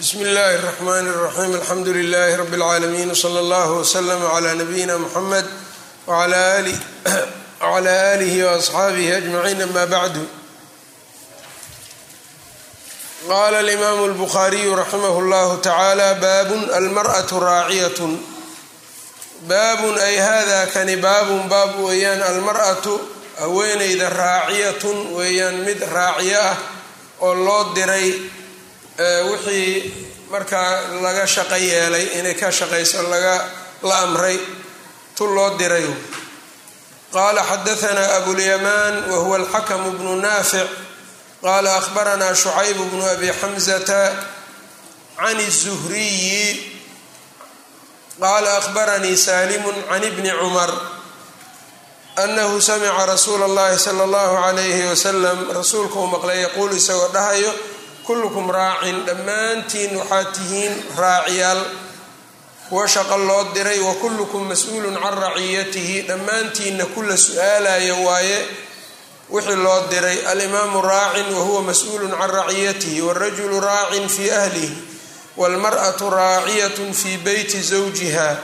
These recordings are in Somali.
bsmi اllahi الرحmn الرaxيm alxamdu لlh rb العaalamiin wslى اllah wslm عlى nabiyina mxamed wعlى آlih وaصxaabih أجmaciin ama bعdu qala اlimam الbkhariyu raximah اllah tacalى babun almarأة raaciyaة baabun ay hada kani baabun baab weeyaan almarأatu haweeneyda raaciyatun weeyaan mid raaciyo ah oo loo diray wixii markaa laga shaqo yeelay inay ka shaqayso laga la amray tu loo diray qaala xadahanaa abulyamaan wa huwa alxakamu bnu naafic qaala ahbaranaa shucayb bnu abi xamzata can الzuhriyi qaala ahbaranii salimu can ibni cumar anahu samica rasuula اllahi salى اllahu عalayhi wasalam rasuulka uu maqlay yaquulu isagoo dhahayo kullukum raacin dhammaantiin waxaad tihiin raaciyaal kuwa shaqo loo diray wa kullukum mas-uulun can raciyatihi dhammaantiinna kula su-aalayo waaye wixii loo diray alimaamu raacin wa huwa mas-uulun can raciyatihi wاrajulu raacin fii ahlihi wاlmarأatu raaciyat fii beyti zawjiha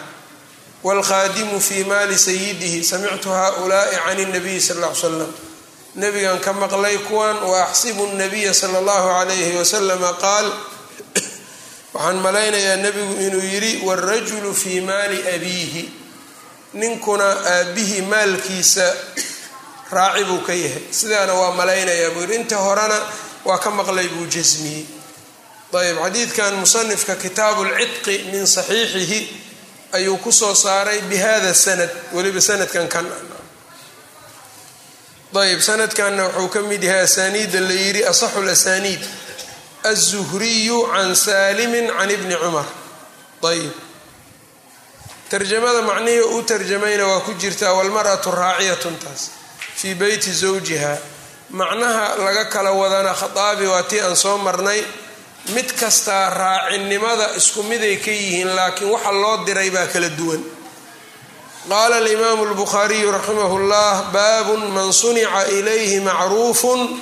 wاlkhaadimu fii maali sayidihi samictu haؤulaءi can الnabiyi sal ا l slam nabigan ka maqlay kuwan wa axsibu nabiya sala allahu calayhi wasalama qaal waxaan malaynayaa nebigu inuu yidhi wاrajulu fii maali abiihi. Ninkuna aabbihi maalkiisa raaci buu ka yahay. Sidaana waa malaynayaa buu yidhi. Inta horena waa ka maqlay buu jasmiyey ayb xadiidkan musanifka kitaabu lcidqi min saxiixihi ayuu ku soo saaray bihada sanad weliba sanadkan kan ayb sanadkanna wuxuu ka mid yahay asaaniidda la yidhi asaxu lasaniid aلzuhriyu can salimin can ibni cumar. Ayb tarjamada macnihii u tarjamayna waa ku jirtaa walmar'atu raaciyatun taas fii beyti zawjiha macnaha laga kala wadana khaaabi waa tii aan soo marnay mid kastaa raacinimada isku miday ka yihiin laakiin waxa loo diray baa kala duwan qaala alimaamu lbukhaariyu raximah llah baabun man sunica ilayhi macruufun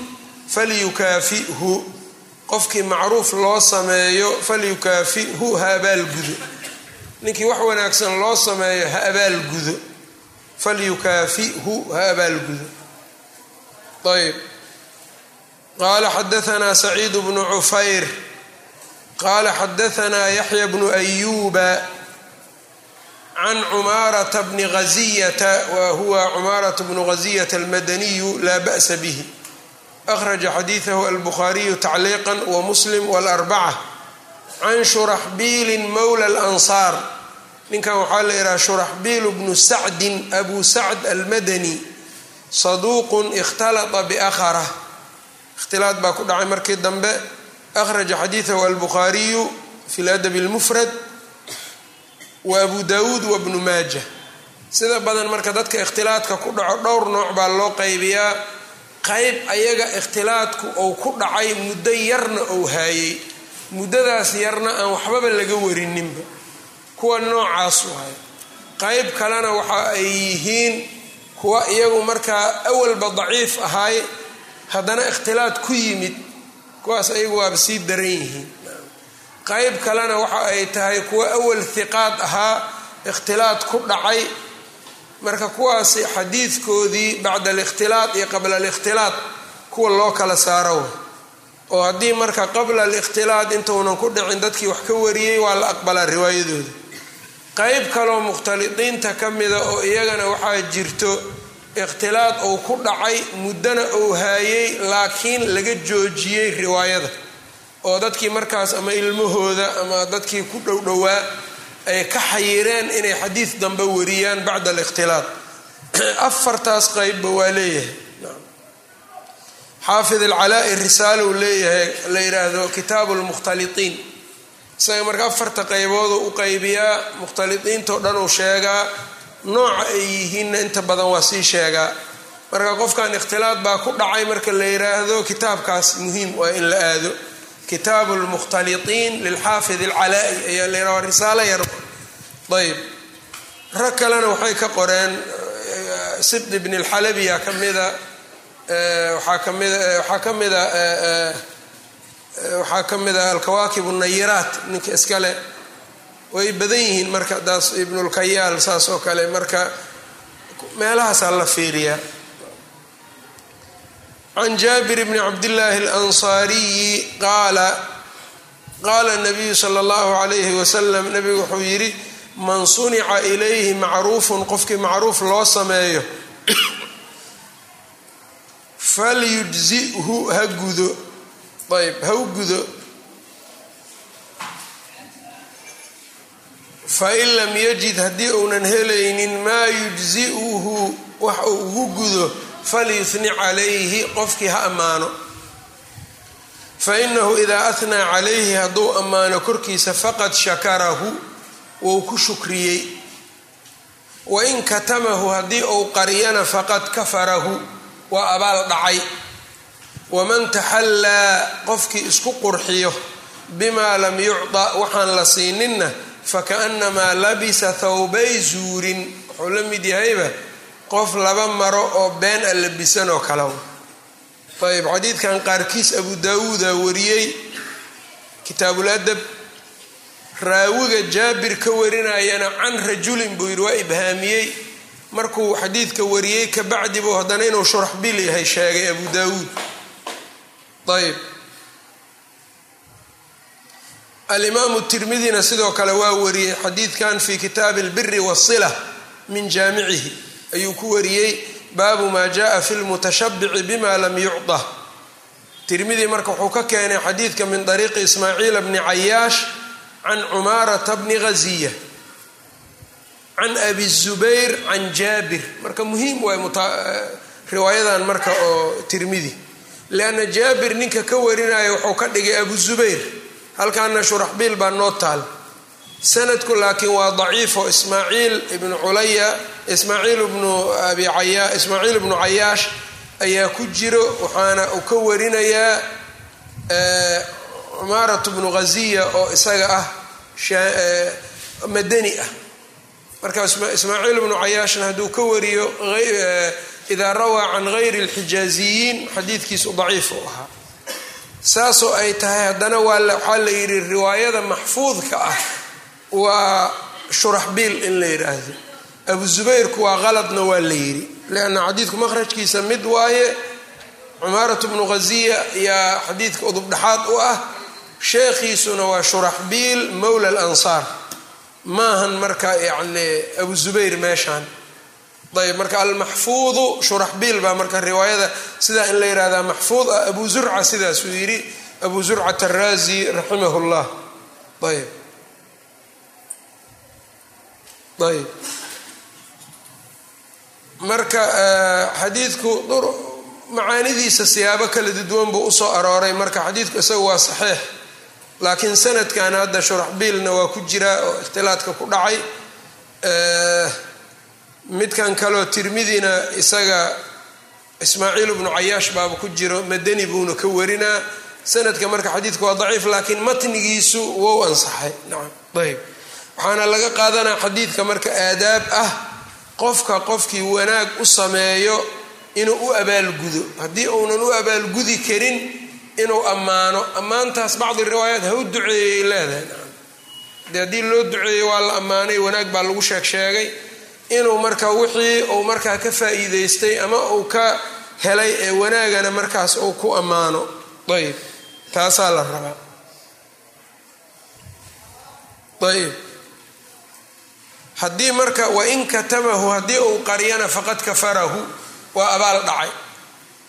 falyukaafihu qofkii macruuf loo sameeyo falyukaafihu ha abaalgudo ninkii wax wanaagsan loo sameeyo ha abaalgudo falyukaafihu ha abaalgudo ayb qaala xadaanaa saciid bnu cufayr qaala xadaanaa yaxya bnu ayuba can cumaarata bni haziyata wa huwa cumaarata bnu haziyata almadaniyu laa ba'sa bihi akhraja xadiidahu albukhaariyu tacliiqa wa muslim walarbaca can shuraxbiilin mowla alansaar ninkan waxaa la yidhaha shuraxbiil bnu sacdin abu sacd almadani saduuqun ikhtalata biakhara ikhtilaad baa ku dhacay markii dambe akhraja xadiidahu albukhaariyu fi ladabi اlmufrad wa abu dawuud wa bnu maaja. Sida badan marka dadka ikhtilaadka ku dhaco dhowr nooc baa loo qaybiyaa. Qayb ayaga ikhtilaadku ou ku dhacay muddo yarna ou haayey. Muddadaas yarna aan waxbaba laga warininba. Kuwa noocaas waay qayb kalena waxa ay yihiin kuwa iyagu markaa awalba daciif ahaay haddana ikhtilaad ku yimid kuwaas ayagu waaba sii daran yihiin qayb kalena waxa ay tahay kuwa awal hiqaad ahaa ikhtilaad ku dhacay. Marka kuwaasi xadiidkoodii bacda alikhtilaad iyo qabla alikhtilaad kuwa loo kala saaro. Oo haddii marka qabla alikhtilaad intuunan ku dhicin dadkii wax ka wariyey waa la aqbalaa riwaayadooda. Qayb kaloo mukhtalidiinta ka mida oo iyagana waxaa jirto ikhtilaad uu ku dhacay muddana uu haayey laakiin laga joojiyey riwaayada oo dadkii markaas ama ilmahooda ama dadkii ku dhowdhowaa ay ka xayireen inay xadiid dambe wariyaan bacda alikhtilaad afartaas qeybba waa leeyahay. Xaafid alcalaa-i risaalow leeyahay la yidhaahdo kitaabu lmukhtalitiin isaga marka afarta qeybooduu u qaybiyaa mukhtalidiintao dhan uu sheegaa nooca ay yihiinna inta badan waa sii sheegaa. Marka qofkan ikhtilaad baa ku dhacay marka la yidhaahdo kitaabkaas muhiim waa in la aado kitaabu lmukhtalitiin lilxaafid alcalaa-i ayaa la yidhaha risaalo yar ayb rag kalena waxay ka qoreen sibd ibn alxalabiya ka mida waxaa kamida waxaa ka mida waxaa ka mid ah alkawaakib nayiraat ninka iskale way badan yihiin marka daas ibnulkayaal saas oo kale marka meelahaasaa la fiiriyaa can jaabir bni cabdillaahi alansaariyi qaala qaala nabiyu sala allahu calayhi wasalam nabigu wuxuu yidhi man sunica ilayhi macruufun qofkii macruuf loo sameeyo falyujzihu ha gudo ayb ha u gudo fain lam yajid haddii uunan helaynin maa yujzi'uhu wax uu ugu gudo falyuhni calayhi qofkii ha ammaano. Fainahu idaa ahnaa calayhi hadduu ammaano korkiisa faqad shakarahu wou ku shukriyey. Wain katamahu haddii uu qariyana faqad kafarahu waa abaal dhacay. Waman taxallaa qofkii isku qurxiyo bimaa lam yucda waxaan la siininna fakaannamaa labisa thawbay zuurin. Wuxuu la mid yahayba qof laba maro oo been a labisan oo kale ayb xadiidkan qaarkiis abu daawuuda wariyey kitaabul raawiga jaabir ka warinayana can rajulin buu yidhi waa ibhaamiyey. Markuu xadiidka wariyey kabacdi buu haddana inuu shuraxbil yahay sheegay abu daawuud. Ayb alimaamu tirmidina sidoo kale waa wariyey xadiidkan fi kitaabi albiri wasila min jaamicihi ayuu ku wariyey baabu maa jaءa fi lmutashabici bima lam yucطa tirmidi marka wuxuu ka keenay xadiidka min طariiqi ismaaciil bni cayaash can cumaarata bni ghaziya can abi zubayr can jaabir marka muhiim waay riwaayadan marka oo tirmidi lianna jaabir ninka ka warinaya wuxuu ka dhigay abu zubayr halkaana shuraxbiil baa noo taal sanadku laakiin waa daciifo. Ismaaciil ibnu culaya ismaaciil ibnu abi ismaaciil ibnu cayaash ayaa ku jiro waxaana uu ka warinayaa cumaarat bnu ghaziya oo isaga ah madani ah. Marka ismaaciil ibnu cayaashna hadduu ka wariyo idaa rawaa can gayri alxijaaziyiin xadiidkiisu daciif u ahaa. Saasoo ay tahay haddana waxaa la yidhi riwaayada maxfuudka ah waa shuraxbiil in la yidhaahdo. Abu zubayrku waa qaladna waa la yidhi. Lianna xadiidku makhrajkiisa mid waaye cumaaratu bnu ghaziya yaa xadiidka udubdhaxaad u ah. Sheekhiisuna waa shuraxbiil mowla alansaar. Maahan marka yacni abu zubayr meeshaan. Ayb marka almaxfuudu shuraxbiil baa marka riwaayada sidaa in la yihahdaa maxfuud ah abu zurca sidaasuu yidhi. Abu zurcat araazi raximah llah ayb ayb. Marka xadiidku macaanidiisa siyaabo kala duwan buu u soo arooray. Marka xadiidku isaga waa saxiix. Laakiin sanadkan hadda shuraxbiilna waa ku jiraa oo ikhtilaadka ku dhacay. Midkan kaleo tirmidina isaga ismaaciil ibnu cayaash baaba ku jiro madani buuna ka warinaa. Sanadka marka xadiidka waa daciif laakiin matnigiisu wou ansaxay. Nacam ayb waxaana laga qaadanaa xadiidka marka aadaab ah qofka qofkii wanaag u sameeyo inuu u abaalgudo. Haddii uunan u abaalgudi karin inuu ammaano. Ammaantaas bacdi riwaayaat ha u duceeyay leedahay haddii loo duceeyey waa la ammaanay wanaag baa lagu sheeg sheegay inuu marka wixii uu markaa ka faa'iidaystay ama uu ka helay ee wanaagana markaas uu ku ammaano. Ayb taasaa la rabaa. Ayb haddii marka wain katamahu haddii uu qariyana faqad kafarahu waa abaal dhacay.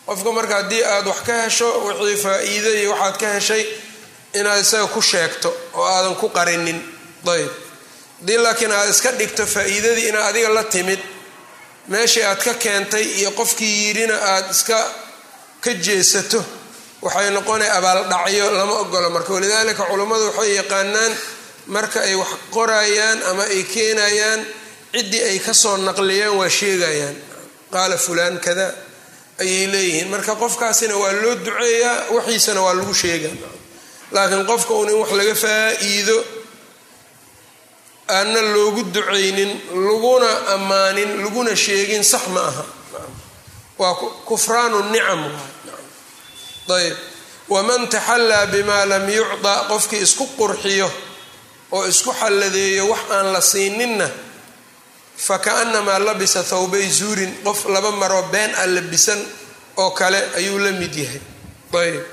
Qofka marka haddii aad wax ka hesho wixii faa-iida iyo waxaad ka heshay inaad isaga ku sheegto oo aadan ku qarinin. Ayb haddii laakiin aad iska dhigto faa-iidadii inaad adiga la timid meeshii aad ka keentay iyo qofkii yidhina aad iska ka jeesato waxay noqonay abaaldhacyo lama ogolo marka walidaalika culummadu waxay yaqaanaan marka ay wax qorayaan ama ay keenayaan ciddii ay ka soo naqliyaan waa sheegayaan. Qaala fulaan kada ayay leeyihiin. Marka qofkaasina waa loo duceeyaa waxiisana waa lagu sheega laakiin qofka uun in wax laga faa-iido aanna loogu ducaynin laguna ammaanin laguna sheegin sax ma aha. Waa kufraanu nicam. Ayb waman taxallaa bimaa lam yucda qofkii isku qurxiyo oo isku xalladeeyo wax aan la siininna fakaannamaa labisa thawbay zuurin qof laba maroo been aan labisan oo kale ayuu la mid yahay. Ayb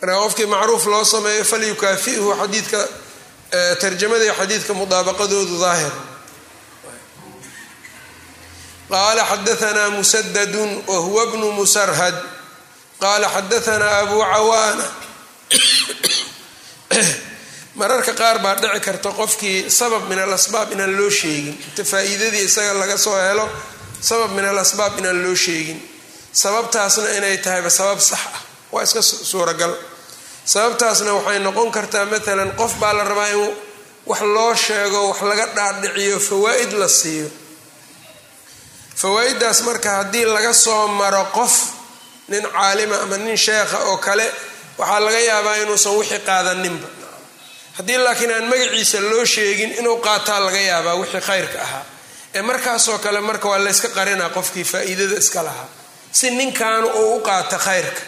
markaa qofkii macruuf loo sameeyo falyukaafihu xadiidka tarjamadii xadiidka mudaabaqadoodu daahir. Qaala xadaanaa musadadun wa huwa bnu musarhad. Qaala xadaanaa abu cawaana mararka qaar baa dhici karta qofkii sabab min alasbaab inaan loo sheegin. Inta faa-iidadii isaga laga soo helo sabab min alasbaab inaan loo sheegin. Sababtaasna inay tahayba sabab sax ah. Waa iska suuragal. Sababtaasna waxay noqon kartaa maalan qof baa la rabaa in wax loo sheego wax laga dhaadhiciyo fawaa-id la siiyo. Fawaa-iddaas marka haddii laga soo maro qof nin caalima ama nin sheekha oo kale waxaa laga yaabaa inuusan wixii qaadaninba haddii laakiin aan magaciisa loo sheegin inuu qaataa laga yaabaa wixii khayrka ahaa ee markaasoo kale marka waa layska qarinaa qofkii faa-iidada iska lahaa. Si ninkaanu uu u qaata khayrka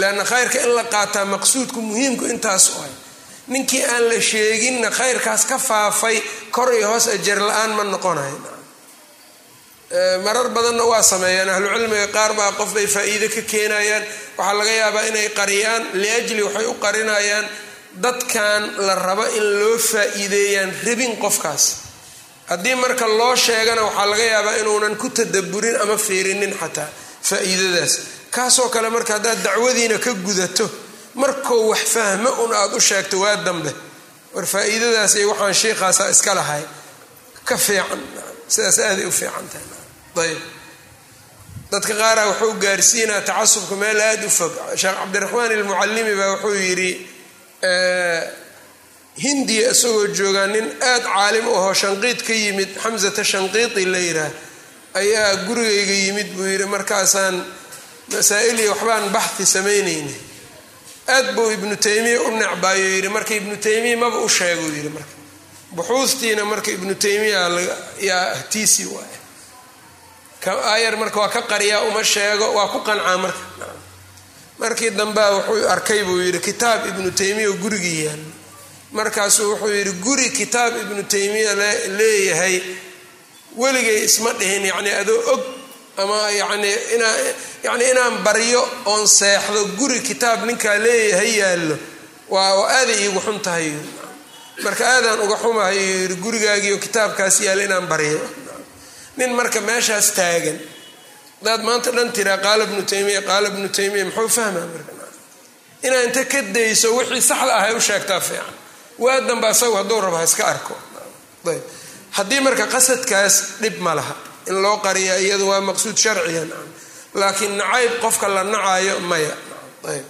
leanna khayrka in la qaataa maqsuudku muhiimku intaas ohay ninkii aan la sheeginna khayrkaas ka faafay kor iyo hoos ajar la'aan ma noqonayo marar badanna waa sameeyaan. Ahlucilmiga qaar baa qof bay faa-iide ka keenayaan. Waxaa laga yaabaa inay qariyaan liajli waxay u qarinayaan dadkan la rabo in loo faa-iideeyaan rabin qofkaas. Haddii marka loo sheegana waxaa laga yaabaa inuunan ku tadaburin ama fiirinin xataa faa-iidadaas. Kaasoo kale marka haddaad dacwadiina ka gudato markuu wax fahmo un aada u sheegto waa dambe. War faa-iidadaas waxaan sheikhaasa iska lahay. Ka fiican sidaas aaday u fiican ayb dadka qaara wuxuu gaarsiinaa tacasubka meel aada u fog. Sheekh cabdiraxmaan ilmucallimi baa wuxuu yidhi hindiya isagoo joogaa nin aad caalim u ahoo shanqiid ka yimid xamsata shanqiiti la yidhaah ayaa gurigayga yimid buu yidhi markaasaan masaa-ilii waxbaan baxhi samaynayna aad buu ibnu taymiya u necbaayo yidhi marka ibnu taymiya maba u sheeguu yidhi marka buxuustiina marka ibnu taymiya yaa ahtiisi waay ayar marka waa ka qariyaa uma sheego waa ku qancaa marka markii dambea wuxuu arkay buu yidhi kitaab ibnu taymiya gurigii yaal markaasuu wuxuu yidhi guri kitaab ibnu taymiya leeyahay weligay isma dhihin yacni adoo og ama yani inaa yacni inaan baryo oon seexdo guri kitaab ninkaa leeyahay yaallo. Waa aaday iigu xun tahay. Marka aadaan uga xumahay yidhi gurigaagiioo kitaabkaas yaalla inaan baryo. Nin marka meeshaas taagan hadaad maanta dhan tiraa qaala ibnu taymiya qaala ibnu taymiya muxuu fahmaa marka? Inaa inta ka dayso wixii saxda ahay u sheegtaa fiican. Waa danba asagu hadduu rabo iska arko. Ayb. Haddii marka qasadkaas dhib ma laha. In loo qariya iyadu waa maqsuud sharciyan laakiin nacayb qofka la nacayo maya. Ayb.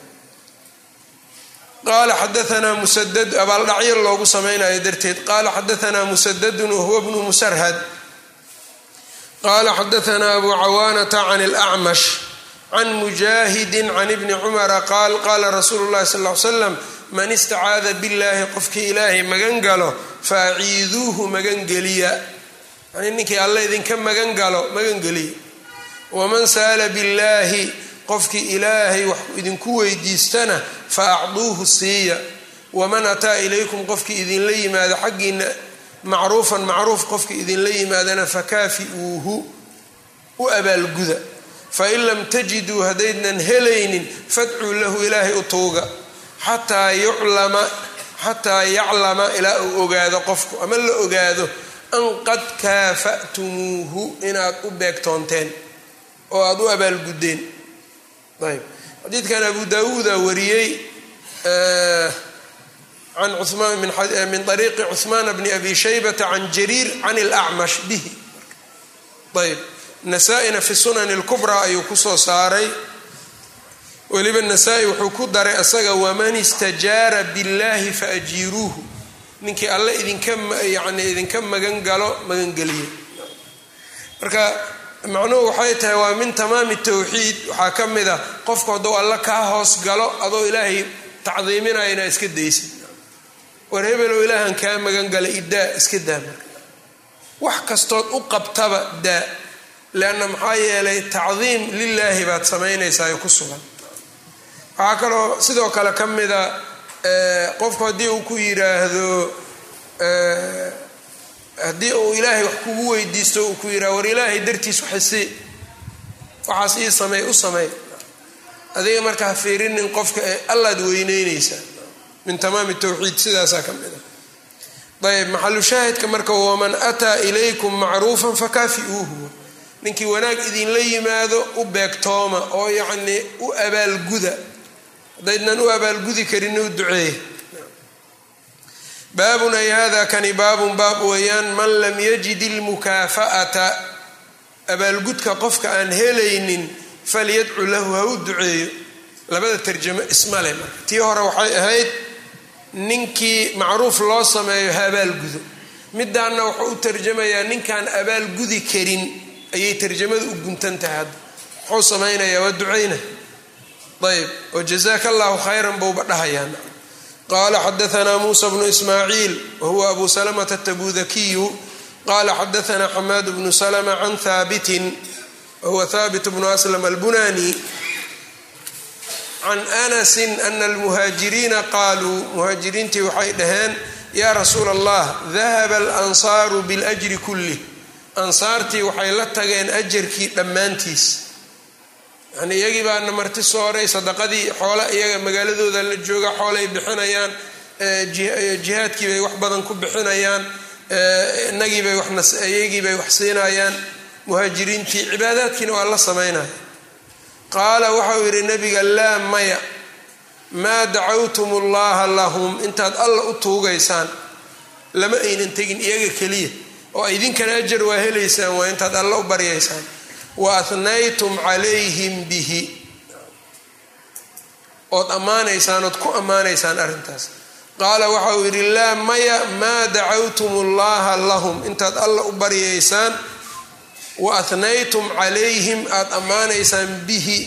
Qaala xadaanaa musadad abaaldhacyo loogu samaynayo darteed. Qaala xadaanaa musadadun wahuwa bnu musarhad qaala xadaanaa abu cawaanata can اlacmash can mujaahidi can ibni cumara qaal qaala rasuulu llahi sal l slam man istacaada billahi qofkii ilaahay magan galo faaciiduuhu magangeliya yani ninkii alle idinka magan galo magangeliya waman sa'ala billaahi qofkii ilaahay wax idinku weydiistana fa acduuhu siiya waman ataa ilaykum qofkii idinla yimaado xaggiina macruufan macruuf qofkii idinla yimaadana fakaafi'uuhu u abaalguda. Fain lam tajiduu haddaydnan helaynin fadcuu lahu ilaahay u tuuga. Xataa yuclama xataa yaclama ilaa uu ogaado qofku. Ama la ogaado an qad kaafa'tumuuhu inaad u beegtoonteen oo aada u abaalguddeen. Ayb xadiidkan abu daawuuda wariyey an min ariiqi cuhmaan bni abi shaybata can jariir can lacmash bihi ayb nasaa-ina fi sunan اlkubraa ayuu ku soo saaray weliba nasaa-i wuxuu ku daray asaga waman istajaara biاllahi faajiiruuhu ninkii alle idinka yani idinka magangalo magangeliya marka macnuhu waxay tahay waa min tamaami tawxiid waxaa ka mid a qofku haduu alle kaa hoos galo adoo ilaahay tacdiiminaya inaa iska daysid war hebelow ilaahan kaa magan gala idaa iska daa marka wax kastood u qabtaba daa leanna maxaa yeelay tacdiim lilaahi baad samaynaysaa ku sugan. Waxaa kaloo sidoo kale ka mida qofku haddii uu ku yiraahdo haddii uu ilaahay wax kugu weydiisto uu ku yidhahdo war ilaahay dartiis waxasi waxaas ii sameey u sameey adiga marka ha fiirinin qofka ee allaad weyneyneysaa min tamaami tawxiid sidaasaa ka mid a. Ayb maxalu shaahidka marka waman ataa ilaykum macruufan fakaafi'uuhu. Ninkii wanaag idinla yimaado u beegtooma oo yacnii u abaalguda. Haddaydnan u abaalgudi karin u duceeye baabun ay hada kani baabun baab weeyaan man lam yajid ilmukaafa'ata abaalgudka qofka aan helaynin falyadcu lahu ha u duceeyo. Labada tarjamo ismale marka. Tii hore waxay ahayd ninkii macruuf loo sameeyo ha abaalgudo midaanna wuxuu u tarjamayaa ninkaan abaalgudi karin ayay tarjamada u guntan tahay hadda muxuu samaynayaa waa ducayna. Ayb oo jazaaka allahu khayran bouba dhahayaan qala xadaanaa muusa bnu ismaaciil wahuwa abu salamata atabudakiyu qala xadaanaa xamaad bnu salma can haabitin wahuwa haabit bnu aslam albunani can anasin ana almuhaajiriina qaaluu muhaajiriintii waxay dhaheen yaa rasuula allah dahaba alansaaru biاljri kulih ansaartii waxay la tageen ajarkii dhammaantiis. Yani iyagii baana marti sooray sadaqadii xoole iyaga magaaladooda la jooga xoolay bixinayaan jihaadkii bay wax badan ku bixinayaan inagiibay iyagiibay wax siinayaan. Muhaajiriintii cibaadaadkiina waa la samaynaya qaala waxau yidhi nabiga laa maya. Maa dacawtum ullaha lahum? Intaad alla u tuugaysaan. Lama aynan tegin iyaga keliya. Oo idinkana ajar waa helaysaan waa intaad alla u baryaysaan. Wa ahnaytum calayhim bihi. Ood ammaanaysaan ood ku ammaanaysaan arrintaas. Qaala waxa uu yidhi laa maya maa dacawtum ullaha lahum? Intaad alla u baryaysaan wa ahnaytum calayhim aada ammaanaysaan bihi.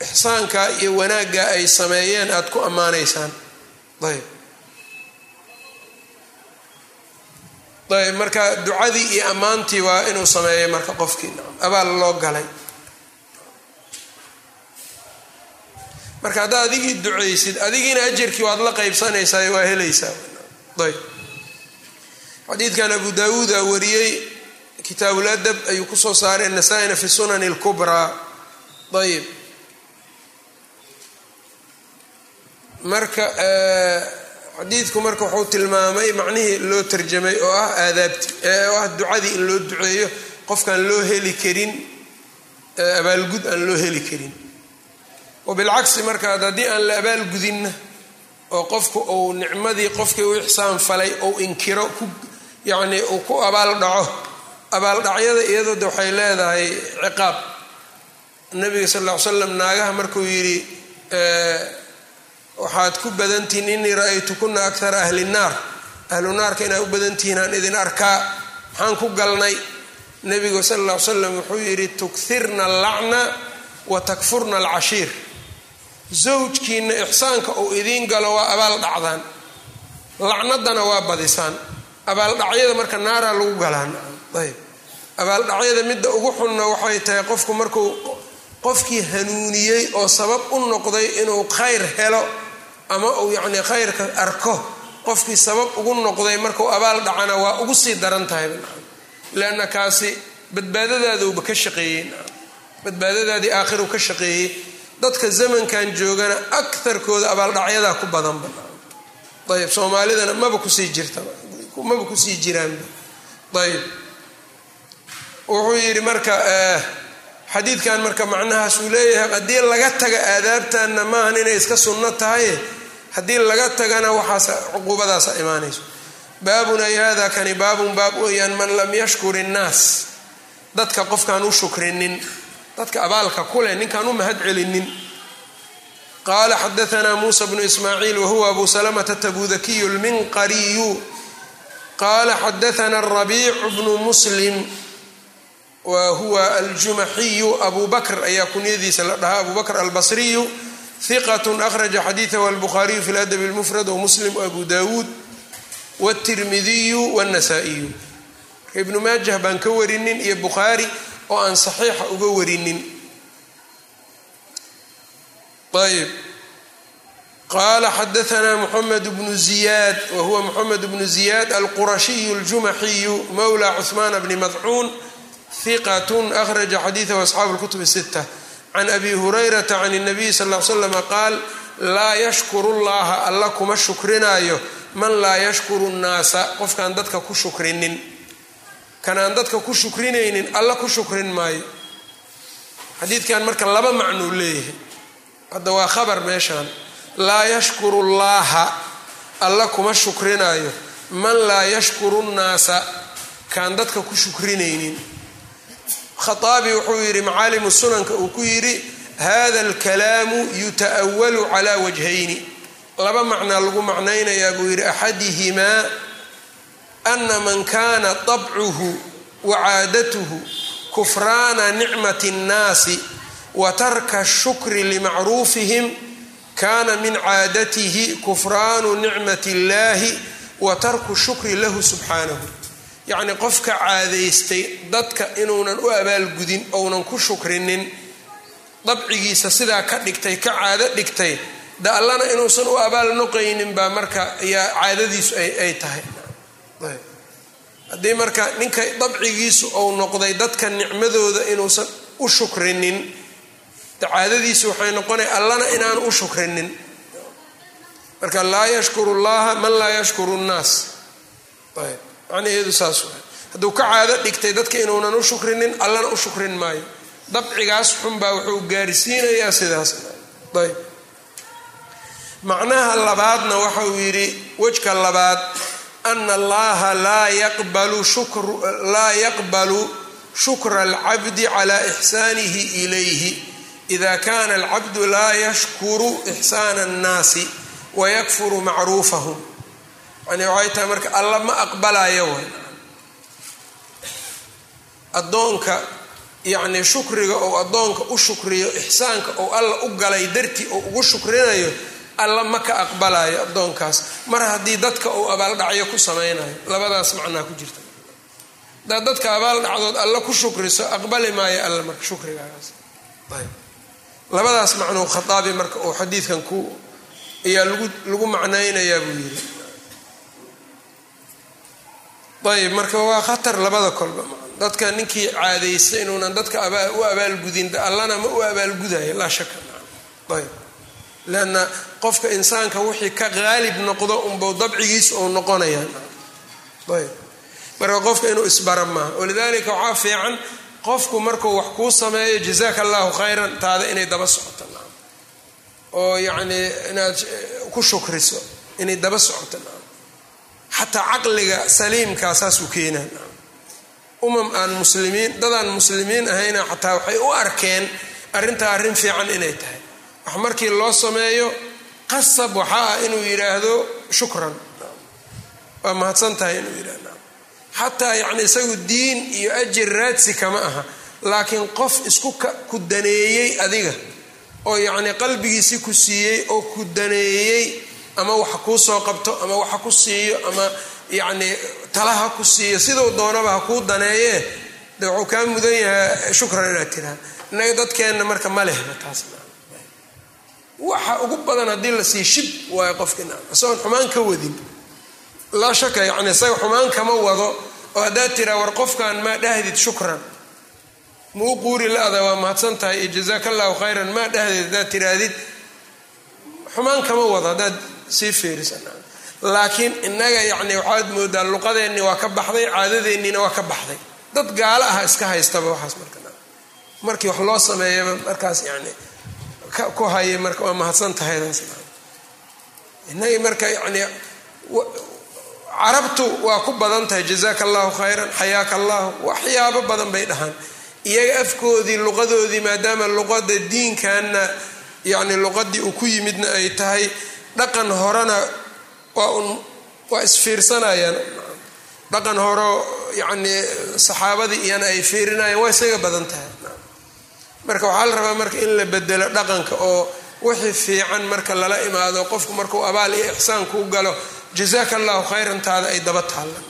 Ixsaanka iyo wanaagga ay sameeyeen aada ku ammaanaysaan. Ayb. Ayb marka ducadii iyo ammaantii waa inuu sameeyay marka qofkii. Abaal loo galay. Marka haddaad adigii ducaysid adigiina ajarkii waad la qaybsanaysaa waa helaysaa. Ayb. Xadiidkan abu daawuuda wariyey kitaabuladab ayuu ku soo saaray nasaa-ina fi sunani اlkubraa ayb marka xadiidku marka wuxuu tilmaamay macnihii loo tarjamay oo ah aadaabti oo ah ducadii in loo duceeyo qofkaan loo heli karin abaalgud aan loo heli karin. Wabilcagsi markaad haddii aan la abaalgudinna oo qofku uu nicmadii qofkii u ixsaan falay ou inkiro ku yacnii uu ku abaal dhaco abaaldhacyada iyadoo de waxay leedahay ciqaab. Nabiga sal ll ly slam naagaha markuu yidhi waxaad ku badantihiin inii ra'aytukuna akara ahli nnaar ahlu naarka inaad u badantihiin aan idin arkaa maxaan ku galnay. Nebigu sal ll ly slam wuxuu yidhi tukirna allacna wa takfurna alcashiir. Zawjkiina ixsaanka uu idiin galo waa abaal dhacdaan. Lacnadana waa badisaan. Abaaldhacyada marka naaraa lagu galaan. Ayb abaaldhacyada midda ugu xunna waxay tahay qofku markuu qofkii hanuuniyey oo sabab u noqday inuu khayr helo ama uu yacnii khayrka arko qofkii sabab ugu noqday markuu abaal dhacana waa ugu sii daran tahay. Leanna kaasi badbaadadaaduuba ka shaqeeyey. Badbaadadaadii aakhiru ka shaqeeyey. Dadka zamankan joogana akarkooda abaaldhacyadaa ku badanba. Ayb soomaalidana maba ku sii jirta maba ku sii jiraanba ayb wuxuu yidhi marka xadiidkan marka macnahaas uu leeyahay haddii laga taga aadaabtanna maahan inay iska sunno tahay haddii laga tagana waxaas cuquubadaasa imaanayso. Baabun ay hada kani baabun baab weeyaan man lam yashkur innaas dadka qofkaan u shukrinin dadka abaalka kuleh ninkaan u mahad celinin. Qaala xadaanaa muusa bnu ismaaciil wahuwa abu salamata tabudakiyu lminqariyu qaala xadaana rabiicu bnu muslim wa huwa aljumaxiyu abu bakr ayaa kunyadiisa la dhahaa abu bakr albasriyu hiqat akhraja xadiidahu albukhaariyu fi ladabi lmufrad wamuslim abu dawuud wاtirmidiyu wاnasaa'iyu marka ibnu maajah baan ka warinin iyo bukhaari oo aan saxiixa uga warinin ayb qala xadaanaa mxamed bnu ziyaad wa huwa mxamed bnu ziyaad alqurashiyu اljumaxiyu mawla cuثmaan bni madcuun hiqatun akhraja xadiidahu asxaabu lkutubi sita can abi hurayrata can اnabiyi sal l slama qaal laa yashkuru llaha alla kuma shukrinaayo man laa yashkuru nnaasa? Qofkaan dadka ku shukrinin. Kanaan dadka ku shukrinaynin alla ku shukrin maayo. Xadiidkan marka laba macnuu leeyahay. Hadda waa khabar meeshaan. Laa yashkuru llaaha alla kuma shukrinaayo man laa yashkuru nnaasa? Kaan dadka ku shukrinaynin khaaabi wuxuu yidhi macaalimu sunanka uu ku yidhi hada alkalaamu yuta'awalu calaa wajhayni. Laba macnaa lagu macnaynayaa buu yidhi axadihimaa ana man kana dabcuhu wa caadatuhu kufraana nicmati اnnaasi wa tarka shukri limacruufihim kana min caadatihi kufraanu nicmati اllahi wa tarku shukri lahu subxaanahu yacnii qofka caadaystay dadka inuunan u abaalgudin ounan ku shukrinin dabcigiisa sidaa ka dhigtay ka caado dhigtay allana inuusan u abaal noqaynin baa marka ayaa caadadiisu ay tahay. Haddii marka ninka dabcigiisu ou noqday dadka nicmadooda inuusan u shukrinin caadadiisu waxay noqonay allana inaanu u shukrinin. Marka laa yashkuru llaha man laa yashkuru nnaas. Ayb macnaheedu saas waay. Hadduu ka caado dhigtay dadka inuunan u shukrinin allana u shukrin maayo. Dabcigaas xunbaa wuxuu gaarsiinayaa sidaas. Ayb. Macnaha labaadna waxa uu yidhi wejka labaad ana allaha laa yaqbalu shukra alcabdi cala ixsaanihi ilayhi. Ida kana alcabdu laa yashkuru ixsaana annaasi wayakfuru macruufahum yani waxay tahay marka alla ma aqbalayo way. Addoonka yacnii shukriga ou addoonka u shukriyo ixsaanka ou alla u galay dartii ou ugu shukrinayo alla ma ka aqbalayo addoonkaas. Mar haddii dadka uu abaaldhacyo ku samaynayo labadaas macnaa ku jirta. Hadaad dadka abaaldhacdood alla ku shukriso aqbali maayo alla marka shukrigaagaas ayb. Labadaas macnuu khaaabi marka uu xadiidkan ku ayaa lagu lagu macnaynayaa buu yidhi ayb marka waa khatar labada kolba. Dadka ninkii caadaysta inuunan dadka u abaalgudin allana ma u abaalgudayo laa shaka ayb. Leanna qofka insaanka wixii ka qaalib noqdo unbau dabcigiisa ou noqonayaan ayb. Marka qofka inuu isbara maaha walidaalika waxaa fiican qofku markuu wax kuu sameeyo jazaaka allahu khayran taada inay daba socoto. Oo yacnii inaad ku shukriso inay daba socoto xataa caqliga saliimkaa saasuu keenaa umam aan muslimiin dadaan muslimiin ahayna xataa waxay u arkeen arrintaa arrin fiican inay tahay. Wax markii loo sameeyo qasab waxaa ah inuu yidhaahdo shukran. Waa mahadsan tahay inuu yidhahdo xataa yacni isagu diin iyo ajir raadsi kama aha laakiin qof isku ku daneeyey adiga oo yacnii qalbigiisi ku siiyey oo ku daneeyey ama waxa kuu soo qabto ama waxa ku siiyo ama yacnii talaha ku siiyo siduu doonaba ha kuu daneeyee de wuxuu kaa mudan yahaa shukran inaad tiraha innaga dadkeenna marka ma lehba taas waxa ugu badan haddii la sii shib waayo qofkina isagoon xumaan ka wadin laa shaka yacni isaga xumaan kama wado oo haddaad tiraa war qofkan maa dhahdid shukran. Muu quuri la-da waa mahadsan tahay iyo jazaaka allahu khayran maa dhahdid haddaad tiraahdid xumaan kama wado haddaad sii fiirisan laakiin innaga yacni waxaad moodaa luqadeenni waa ka baxday caadadeenniina waa ka baxday. Dad gaalo aha iska haystaba waxaas marka markii wax loo sameeyaba markaas yani ku haya marka waa mahadsan tahaydaas inagii marka yani carabtu waa ku badan tahay jazaaka allahu khayran xayaaka allahu waxyaabo badan bay dhahaan. Iyaga afkoodii luqadoodii maadaama luqada diinkanna yani luqadii uu ku yimidna ay tahay dhaqan horena waa un waa isfiirsanayaan. Dhaqan horo yacnii saxaabadii iyana ay fiirinayaan waa isaga badan tahay. Marka waxaa la rabaa marka in la bedelo dhaqanka oo wixii fiican marka lala imaado qofku markuu abaal iyo ixsaan kuu galo jazaaka allahu khayran taada ay daba taalla.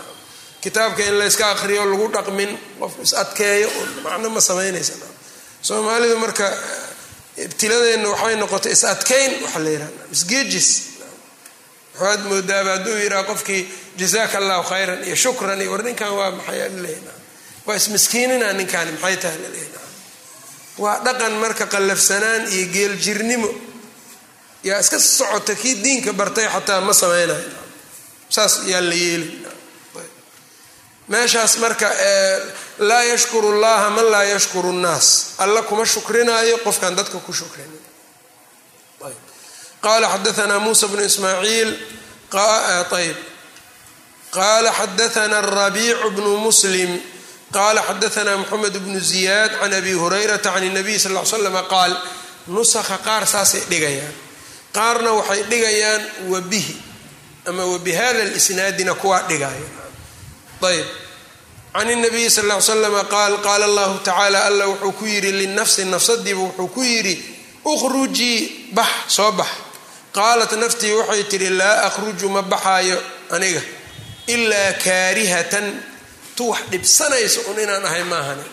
Kitaabka in layska aqriyo lagu dhaqmin qofku is adkeeyo macno ma samaynaysa soomaalidu marka ibtiladeenna waxay noqotay is adkayn waxa la yihahda isgeejis waxaad moodaaba hadduu yidhaha qofkii jazaaka allahu khayran iyo shukran iyo war ninkan waa maxay laleeyna waa ismiskiinina ninkaani maxay tahay laleeyna waa dhaqan marka qallafsanaan iyo geeljirnimo yaa iska socota kii diinka bartay xataa ma samaynayo. Saas yaan la yeeli meeshaas marka laa yashkuru llaha man laa yashkuru nnaas. Alla kuma shukrinaayo qofkaan dadka ku shukrinin qala xadaana musa bnu ismaaciil ayb qala xadaana rabiicu bnu muslim qala xadaana moxamed bnu ziyaad can abi hurayrata can nabiy sal l slama qaal nusakha qaar saasay dhigayaan. Qaarna waxay dhigayaan wabihi ama wabihada lisnaadina kuwaa dhigaya ayb. Can nabiyi sal l slama qaal qaala allahu tacaala alla wuxuu ku yidhi linafsi nafsadiiba wuxuu ku yidhi ukhrujii bax soo bax. Qaalat naftii waxay tidhi laa akhruju ma baxaayo aniga ilaa kaarihatan. Tu wax dhibsanaysa un inaan ahay maahane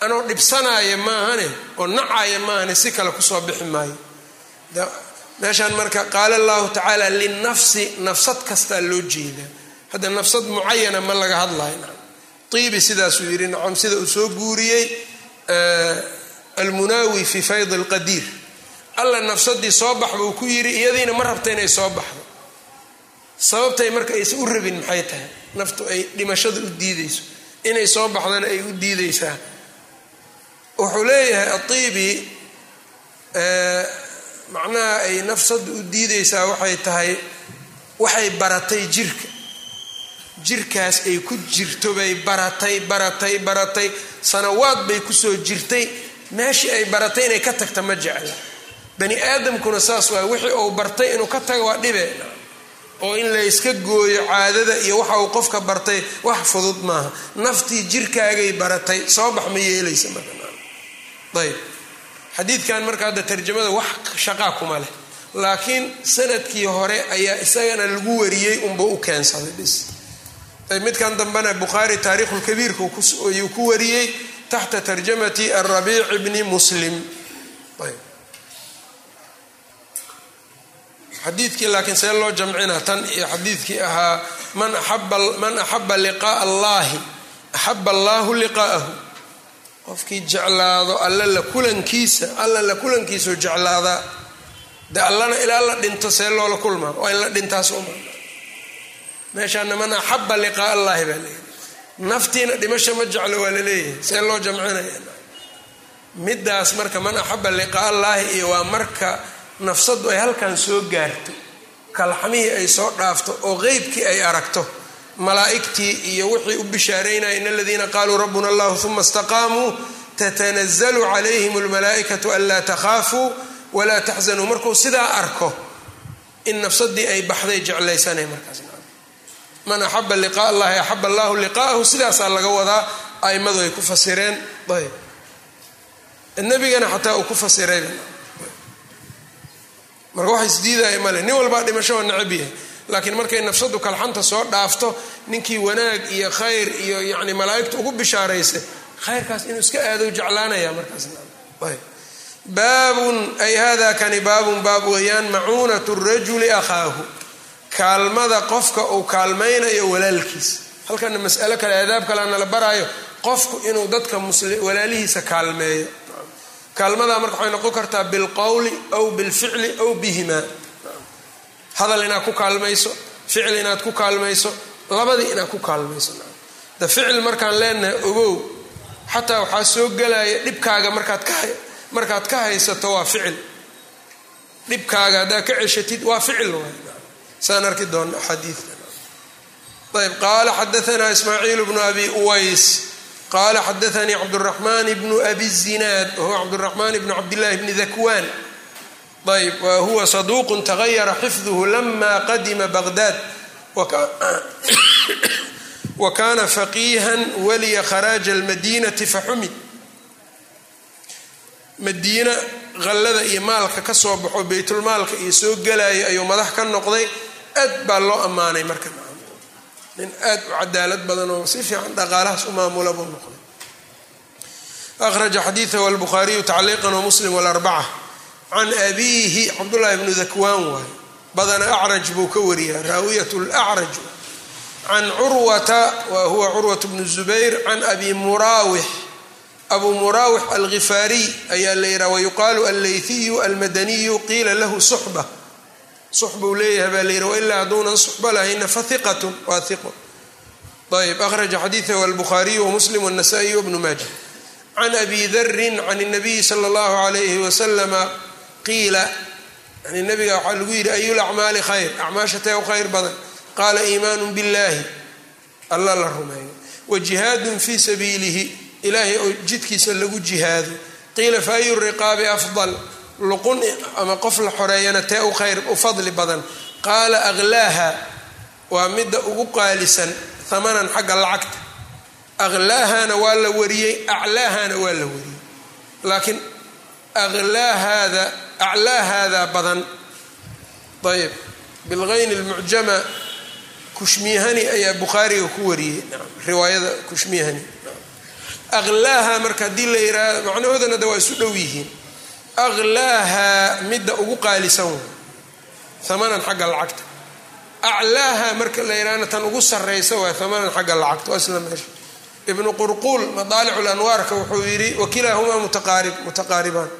anoo dhibsanaaya maahane oo nacaaya maahane si kale ku soo bixi maayo. Meeshaan marka qaala allahu tacaala linafsi nafsad kastaa loo jeedaa hadda nafsad mucayana ma laga hadlayo iibi sidaasuu yidhi nacam sida uu soo guuriyey almunaawi fi fayd alqadiir. Alla nafsadii soo bax buu ku yidhi iyadiina ma rabta inay soo baxdo. Sababtay marka aysan u rabin maxay tahay? Naftu ay dhimashada u diideyso inay soo baxdana ay u diideysaa wuxuu leeyahay aiibi macnaha ay nafsadu u diideysaa waxay tahay waxay baratay jirka jirkaas ay ku jirto bay baratay baratay baratay. Sanawaad bay ku soo jirtay. Meeshii ay baratay inay ka tagta ma jecla. Bani aadamkuna saas waay wixii uu bartay inuu ka taga waa dhibe. Oo in la yska gooyo caadada iyo waxa uu qofka bartay wax fudud maaha. Naftii jirkaagay baratay soo bax ma yeelaysa marayb xadiidkan marka hadda tarjamada wax shaqaa kuma leh. Laakiin sannadkii hore ayaa isagana lagu wariyey unba u keensaday bis midkan dambena bukhaari taarikhulkabiirka ayuu ku wariyey taxta tarjamati arabiic bni muslim. Xadiidkii laakiin see loo jamcina tan iyo xadiidkii ahaa man axaba liqaaa allahi axaba allaahu liqaa'ahu qofkii jeclaado alla la kulankiisa alla la kulankiisao jeclaadaa de allana ilaa la dhinto see loola kulmaa? Waa in la dhintaas uma meeshaana man axaba liqaa allahi baa leeyahy naftiina dhimasho ma jeclo waa la leeyahay see loo jamcinaya midaas marka man axaba liqaa allaahi iyo waa marka nafsadu ay halkan soo gaarto kalxamihii ay soo dhaafto oo qeybkii ay aragto malaa'igtii iyo wixii u bishaaraynaya in aladiina qaaluu rabbuna allahu uma istaqaamuu tatanazalu calayhim almalaa'ikatu anlaa takhaafuu walaa taxzanuu markuu sidaa arko in nafsadii ay baxday jeclaysanay markaas man axaba liqaa allahi axaba allahu liqaa'ahu sidaasaa laga wadaa aimadu ay ku fasireen. Ayb. Nabigana xataa uu ku fasiray marka wax isdiidaya male nin walbaa dhimasho waa necab yahay. Laakiin markay nafsadu kalxanta soo dhaafto ninkii wanaag iyo khayr iyo yani malaa'igta ugu bishaaraysay khayrkaas inuu iska aado jeclaanaya markaasayb ay hada kani baabun baab weeyaan macuunat rajuli akhaahu kaalmada qofka uu kaalmaynayo walaalkiisa halkana mas'alo kale aadaab kale nala baraayo qofku inuu dadka walaalihiisa kaalmeeyo. Kaalmadaa marka waxay noqon kartaa bilqowli aw bilficli aw bihimaa hadal inaad ku kaalmayso ficil inaad ku kaalmayso labadii inaad ku kaalmayso. Da ficil markaan leenahay ogow xataa waxaa soo gelaya dhibkaaga markaad ka markaad ka haysato waa ficil. Dhibkaaga haddaad ka ceshatid waa ficil waay saan arki doona axaadiidka ayb qaala xadaanaa ismaaciil bnu abi uways. Qala xadaanii cabduraxmaan bnu abi zinaad wahuwa cabduraxmaan bnu cabdillahi bni dakwaan ayb wa huwa saduuqun tagayara xifduhu lama qadima baqdaad wa kana faqiihan waliya kharaaja almadinati faxumid madiina qallada iyo maalka ka soo baxo baytulmaalka iyo soo gelaya ayuu madax ka noqday aad baa loo ammaanay marka nin aad u cadaalad badan oo si fiican dhaqaalahaas u maamula buu noqday. Akhraja xadiidahu albukhaariyu tacliiqan wamuslim walarbaca can abiihi cabdullaahi bnu dakwaan waaye. Badana acraj buu ka wariyaa raawiyat lacraj can curwata wa huwa curwat bnu zubayr can abi muraawix. Abu muraawix alghifaariy ayaa la yidhaha wayuqaalu alleyhiyu almadaniyu qiila lahu suxba suxbuu leeyahay baa la yidhaha wailaa hadduunan suxba lahayna fahiqatun waa hiqo ayb akhraja xadiidahu albukhaariyu wamuslim wanasa'iy wabnu maaja can abi darin can اnabiyi sala اllahu alayhi wasalama qiila yani nabiga waxaa lagu yidhi ayu lacmaali khayr acmaasha tee u khayr badan qaala iimaanu biاllahi alla la rumeeyo wa jihaadun fii sabiilihi ilaahay oo jidkiisa lagu jihaado qiila fa ayu riqaabi afdal Luqun ama qof la xoreeyana tee u khayr u fadli badan. Qaala aklaaha waa midda ugu qaalisan hamanan xagga lacagta. Aklaahana waa la wariyey aclaahana waa la wariyey. Laakiin alaahaada aclaa haadaa badan. Ayb bilgayni lmucjama kushmihani ayaa bukhaariga ku wariyey. Riwaayada kushmihani. Aklaaha marka haddii la yihahdo macnahoodana de waa isu dhow yihiin aklaaha midda ugu qaalisan way hamanan xagga lacagta aclaaha marka la yihahna tan ugu sarraysa waa hamanan xagga lacagta waa isla meesha ibnu qurquul madaalicu lanwaarka wuxuu yidhi wakilaahumaa mutaqaarib mutaqaaribaan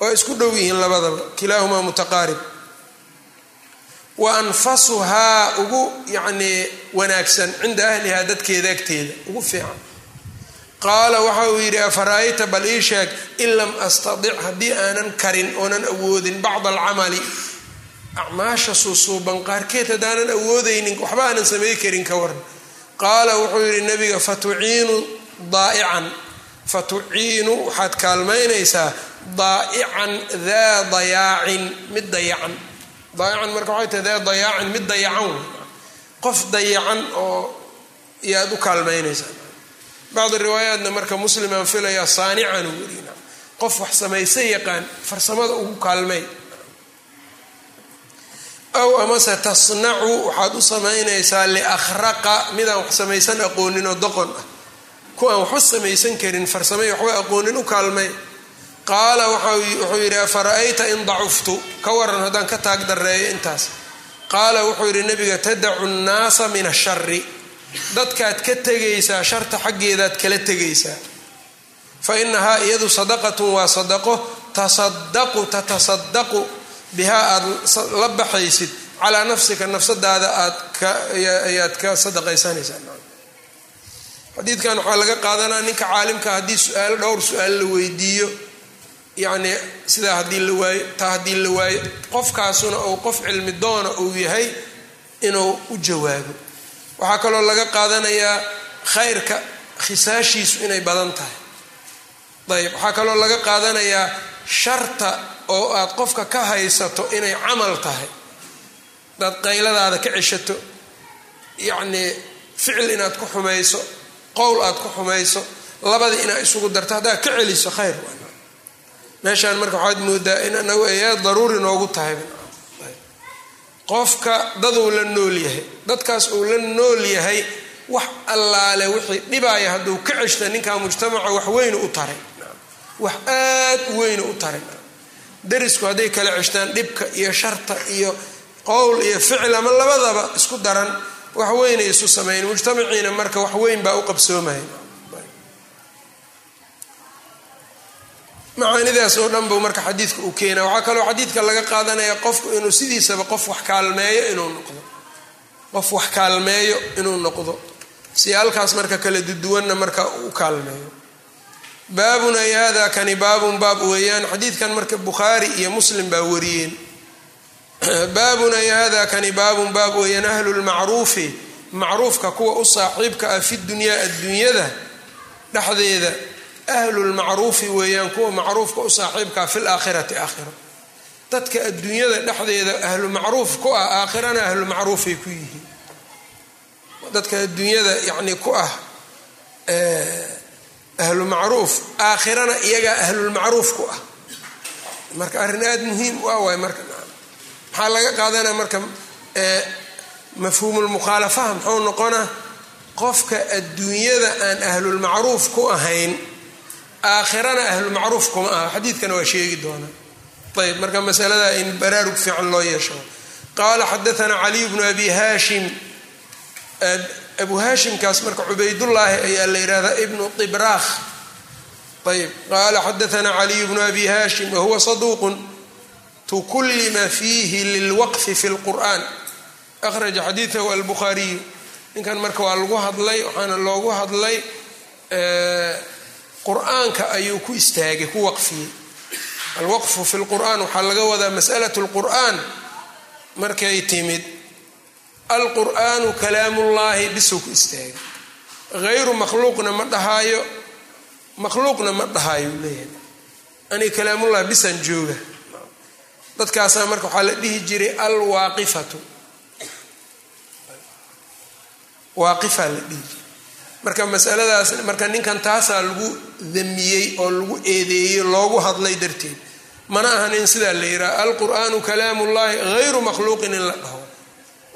waa isku dhow yihiin labadaba kilaahumaa mutaqaarib wa anfasuhaa ugu yacnii wanaagsan cinda ahlihaa dadkeeda agteeda ugu fiican qaala waxa uu yidhi afara'ayta bal ii sheeg in lam astadic haddii aanan karin oonan awoodin bacda alcamali. Acmaasha suusuuban qaarkeed haddaanan awoodaynin waxba aanan samay karin ka waran qaala wuxuu yidhi nabiga fatuciinu daa'ican. Fatuciinu waxaad kaalmaynaysaa daa'ican daa dayaacin mid dayacan daa'ican marka waxay tahay daa dayaacin mid dayacan qof dayacan oo yaad u kaalmaynaysaa bacdi riwaayaatna marka muslimaan filayaa saanican uu qof wax samaysa yaqaan farsamada ugu kaalmay aw amase tasnacu waxaad u samaynaysaa liakhraqa midaan wax samaysan aqoonin oo doqon ah ku aan waxba samaysan karin farsamay waxba aqoonin u kaalmay qaala wuxuu yidhi afara'ayta in dacuftu ka waran haddaan ka taag dareeyo intaas qaala wuxuu yidhi nabiga tadacu nnaasa min ashari dadkaad ka tegaysaa sharta xaggeedaad kala tegaysaa. Fa inahaa iyadu sadaqatun waa sadaqo tasadaqu tatasadaqu bihaa aad la baxaysid. Calaa nafsika nafsadaada aad ayaad ka sadaqaysanaysaa xadiidkan waxaa laga qaadanaa ninka caalimka haddii su'aalo dhowr su'aal la weydiiyo. Yacnii sidaa haddii la waayo taa haddii la waayo qofkaasuna uu qof cilmi doona uu yahay inuu u jawaabo waxaa kaloo laga qaadanayaa khayrka khisaashiisu inay badan tahay. Ayb waxaa kaloo laga qaadanayaa sharta oo aad qofka ka haysato inay camal tahay. Hadaad qayladaada ka ceshato. Yacnii ficil inaad ku xumayso qowl aad ku xumayso labadii inaad isugu darto haddaad ka celiso khayr meeshaan marka waxaad moodaa in anagu ayaa daruuri noogu tahay qofka daduu la nool yahay dadkaas uu la nool yahay wax allaale wixii dhibaaya hadduu ka ceshta ninkaa mujtamaca wax weynu u taray. Wax aad u weynu u taray. Darisku hadday kala ceshtaan dhibka iyo sharta iyo qowl iyo ficil ama labadaba isku daran wax weynay isu sameyn mujtamaciina marka wax weyn baa u qabsoomaya macaanidaas oo dhan buu marka xadiidka uu keena waxaa kaloo xadiidka laga qaadanaya qofku inuu sidiisaba qof wax kaalmeeyo inuu noqdo. Qof wax kaalmeeyo inuu noqdo. Si halkaas marka kala duduwanna marka u kaalmeeyo. Baabun ay hada kani baabun baab weeyaan. Xadiidkan marka bukhaari iyo muslim baa wariyeen. Baabun ay hada kani baabun baab weeyaan. Ahlu lmacruufi macruufka kuwa u saaxiibka ah fi dunyaa adduunyada dhexdeeda ahlulmacruufi weeyaan kuwa macruufka u saaxiibkaa fi laakhirati aakhira dadka adduunyada dhexdeeda ahlu macruuf ku ah aakhirana ahlumacruufay ku yihiin. Dadka adduunyada yacni ku ah ahlu macruuf aakhirana iyagaa ahlulmacruuf ku ah. Marka arrin aada muhiim u ah waay marka maxaa laga qaadanaya marka mafhuumulmukhaalafaha muxuu noqonaa qofka adduunyada aan ahlulmacruuf ku ahayn aakhirana ahlumacruuf kuma aha. Xadiidkana waa sheegi doonaa ayb marka masalada in baraarug fiican loo yeesho. Qaala xadaanaa caliy bnu abi haashim. Abu haashimkaas marka cubaydullaahi ayaa la yihahdaa ibnu ibraakh ayb qaala xadaanaa caliy bnu abi haashim wahuwa saduuqun tukullima fiihi lilwaqfi fi lqur'an akhraja xadiidahu albukhaariyu ninkan marka waa lagu hadlay waxaana loogu hadlay qur'aanka ayuu ku istaagay ku waqfiyey alwaqfu fi lqur'an waxaa laga wadaa mas'alat lqur'an markay timid alqur'aanu kalaamullaahi bisuu ku istaagay. Hayru makhluuqna ma dhahaayo makhluuqna ma dhahaayo leeyahay. Aniga kalaamullahi bisaan jooga. Dadkaasaa marka waxaa la dhihi jiray alwaaqifatu. Waaqifaa la dhihi jiray marka masaladaas marka ninkan taasaa lagu damiyey oo lagu eedeeyey loogu hadlay darteed mana ahan in sidaa la yidhaha alqur'aanu kalaamullaahi hayru makhluuqin in la dhaho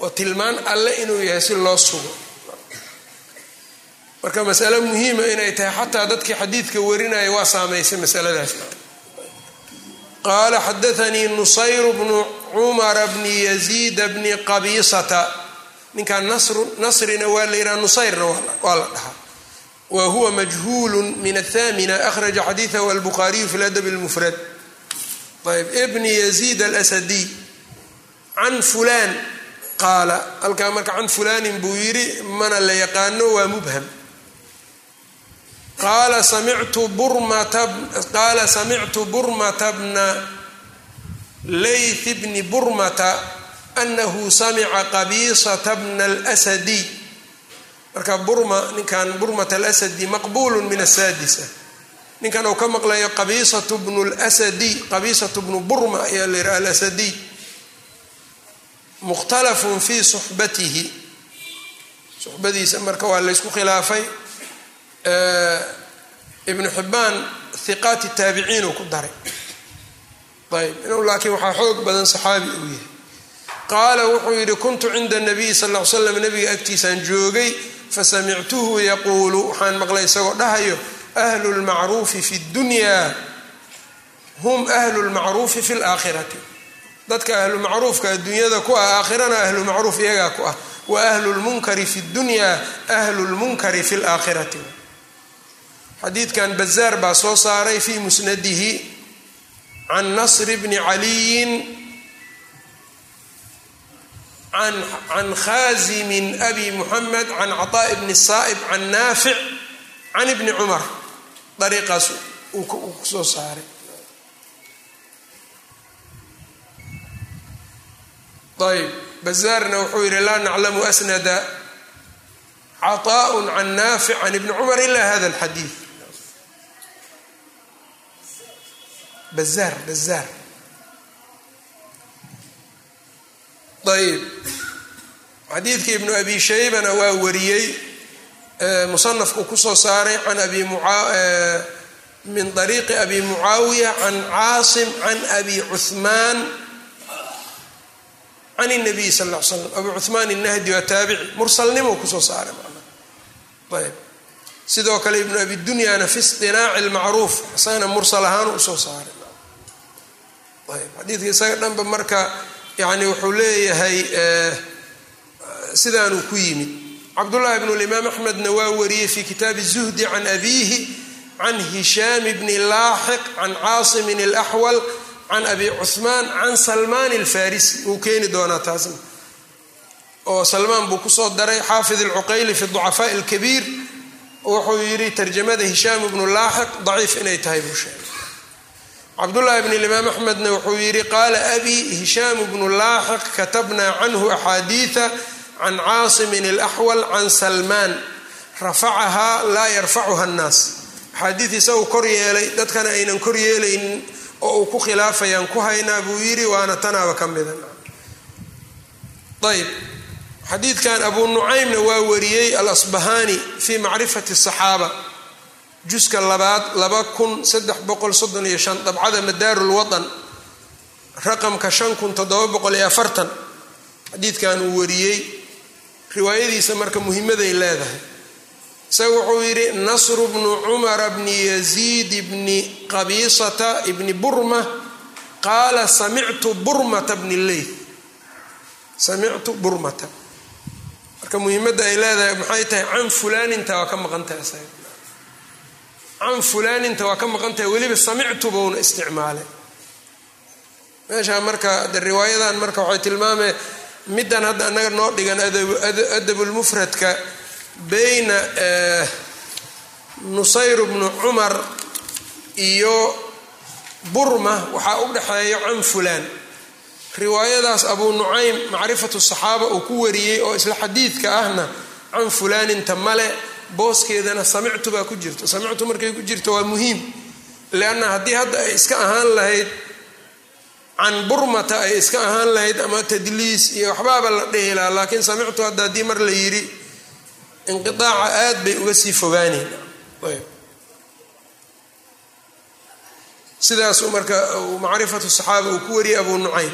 oo tilmaan alle inuu yahay si loo sugo. Marka masalo muhiima inay tahay xataa dadkii xadiidka warinaya waa saamaysay masaladaas. Qaala xadaanii nusayr bnu cumara bni yaziida bni qabiisata ninkan nasrina waa la yidhaha nusayrna waa la dhahaa. Wa huwa majhuulu min athamina akhraja xadiidahu albukhaariyu fi ladab lmufrad ayb ibni yaziid alasadiy can fulaan qaala halkaa marka can fulaanin buu yidhi mana la yaqaano waa mubham. Qaala samictu burmata bna layth bni burmata anahu samica qabiisata bna alsadiy marka burma ninkan burmat alasadi maqbulu min asaadisa ninkan uu ka maqlayo qabiisatu bnu lsadiy qabiisatu bnu burma ayaa la yidhaha alasadiy mukhtalafun fii suxbatihi suxbadiisa marka waa laysku khilaafay. Ibnu xibaan hiqaati taabiciin uu ku daray. Ayb inuu laakiin waxaa xoog badan saxaabi uu yahay qaala wuxuu yidhi kuntu cinda nabiyi sal l slam nabiga agtiisaan joogay fasamictuhu yaquulu waxaan maqlay isagoo dhahayo ahlu lmacruufi fi ddunyaa hum ahlu lmacruufi fi laakhirati dadka ahlu macruufka adduunyada ku ah aakhirana ahlu macruuf iyagaa ku ah. Wa ahlu lmunkari fi ddunyaa ahlu lmunkari fi laakhirati xadiidkan bazaar baa soo saaray fii musnadihi can nasr bni caliyin can khaazimin abi muxamed can caطaaءi bni saa'ib can naafic can ibni cumar dariiqaas uu kusoo saaray ayb bazaarna wuxuu yihi laa naclamu asnada caطaaء can naafic can ibni cumar ila hada اlxadiid bazaar bazaar ayb xadiidka ibnu abi shaybana waa wariyey musanafku ku soo saaray an abi min ariiqi abi mucaawiya can caasim can abi cuhmaan can nabiy sal l slam abu cuhmaan innahdi waa taabici mursalnimo ku soo saaray manaa ayb sidoo kale ibnu abi dunyaana fi istinaaci lmacruuf isagana mursal ahaan u soo saaray ayb xadiidka isaga dhanba marka yani wuxuu leeyahay eh, sidaanuu ku yimid. Cabdullahi bnu limaam axmedna waa wariyey fi kitaabi zuhdi can abiihi can hishaam bni laaxiq can caasimin alaxwal can abi cuhmaan can salmaan alfarisi uu keeni doonaa taasna oo salmaan buu ku soo daray xaafid alcuqayli fi ducafaa alkabiir. Wuxuu yidhi tarjamada hishaam bnu laaxiq daciif inay tahay buu sheegay cabdullaahi bn imaam axmedna wuxuu yidhi qaala abii hishaam bnu laaxiq katabnaa canhu axaadiia can caasimin alaxwal can salmaan rafacahaa laa yarfacuha annaas. Axaadiid isagu kor yeelay dadkana aynan kor yeelaynin oo uu ku khilaafayaan ku haynaa buu yidhi waana tanaaba ka mida ayb xadiidkan abuu nucaymna waa wariyey alasbahaani fii macrifati asaxaaba juska labaad laba kun saddex boqol soddon iyo shan dabcada madaaru lwaطan raqamka shan kun toddoba boqol iyo afartan xadiidkan uu wariyey riwaayadiisa marka muhimaday leedahay. Isaga wuxuu yidhi nasru bnu cumara bni yaziid bni qabiisata ibni burma qaala samictu burmata bni leyth samictu burmata. Marka muhiimadda ay leedahay maxay tahay can fulaaninta waa ka maqantahay isaga can fulaaninta waa ka maqan tahay weliba samictu bouna isticmaalay. Meeshaa marka de riwaayadan marka waxay tilmaameen middan hadda annaga noo dhigan adabulmufradka bayna nusayr bnu cumar iyo burma waxaa u dhexeeya can fulaan riwaayadaas abuu nucaym macrifatu saxaaba uu ku wariyey oo isla xadiidka ahna can fulaaninta male booskeedana samictu baa ku jirto samictu markay ku jirto waa muhiim leanna haddii hadda ay iska ahaan lahayd can burmata ay iska ahaan lahayd ama tadliis iyo waxbaaba la dhihi lahaa laakiin samictu hadda haddii mar la yidhi inqiaaca aad bay uga sii fogaaneen sidaasuu marka macrifatu saxaaba uu ku wariyey abuu nucaym.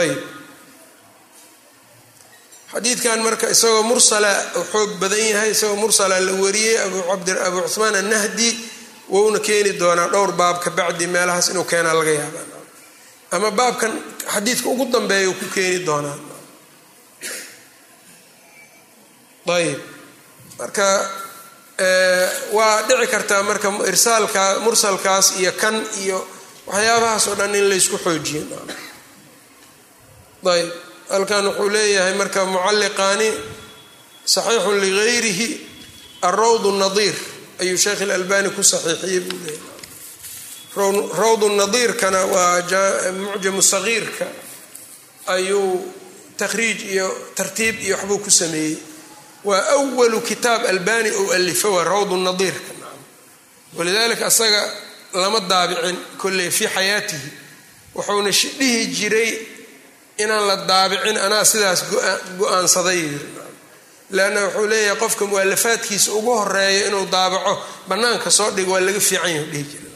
Ayb xadiidkan marka isagoo mursala xoog badan yahay isagoo mursala la wariyey abu cuhmaan annahdi wouna keeni doonaa dhowr baab ka bacdi meelahaas inuu keenaa laga yaaba ama baabkan xadiidka ugu dambeeya ku keeni doonaa. Ayb marka waa dhici kartaa marka irsaalka mursalkaas iyo kan iyo waxyaabahaas oo dhan in laysku xoojiyo. Ayb halkan wuxuu leeyahay marka mucalliqaani saxiixun ligayrihi alrawd nadiir ayuu sheekh ilalbani ku saxiixiyey buu leeyahay. Rawd nadiirkana waa mucjamu sagiirka ayuu takhriij iyo tartiib iyo waxbuu ku sameeyey. Waa awalu kitaab albani ou alifo waa rawd nadiirka walidalika asaga lama daabicin kolley fii xayaatihi. Wuxuuna dhihi jiray inaan la daabicin anaa sidaas go'aansaday. Leanna wuxuu leeyahay qofka mualafaadkiisa ugu horreeya inuu daabaco bannaanka soo dhigo waa laga fiican yahu dhihi jira.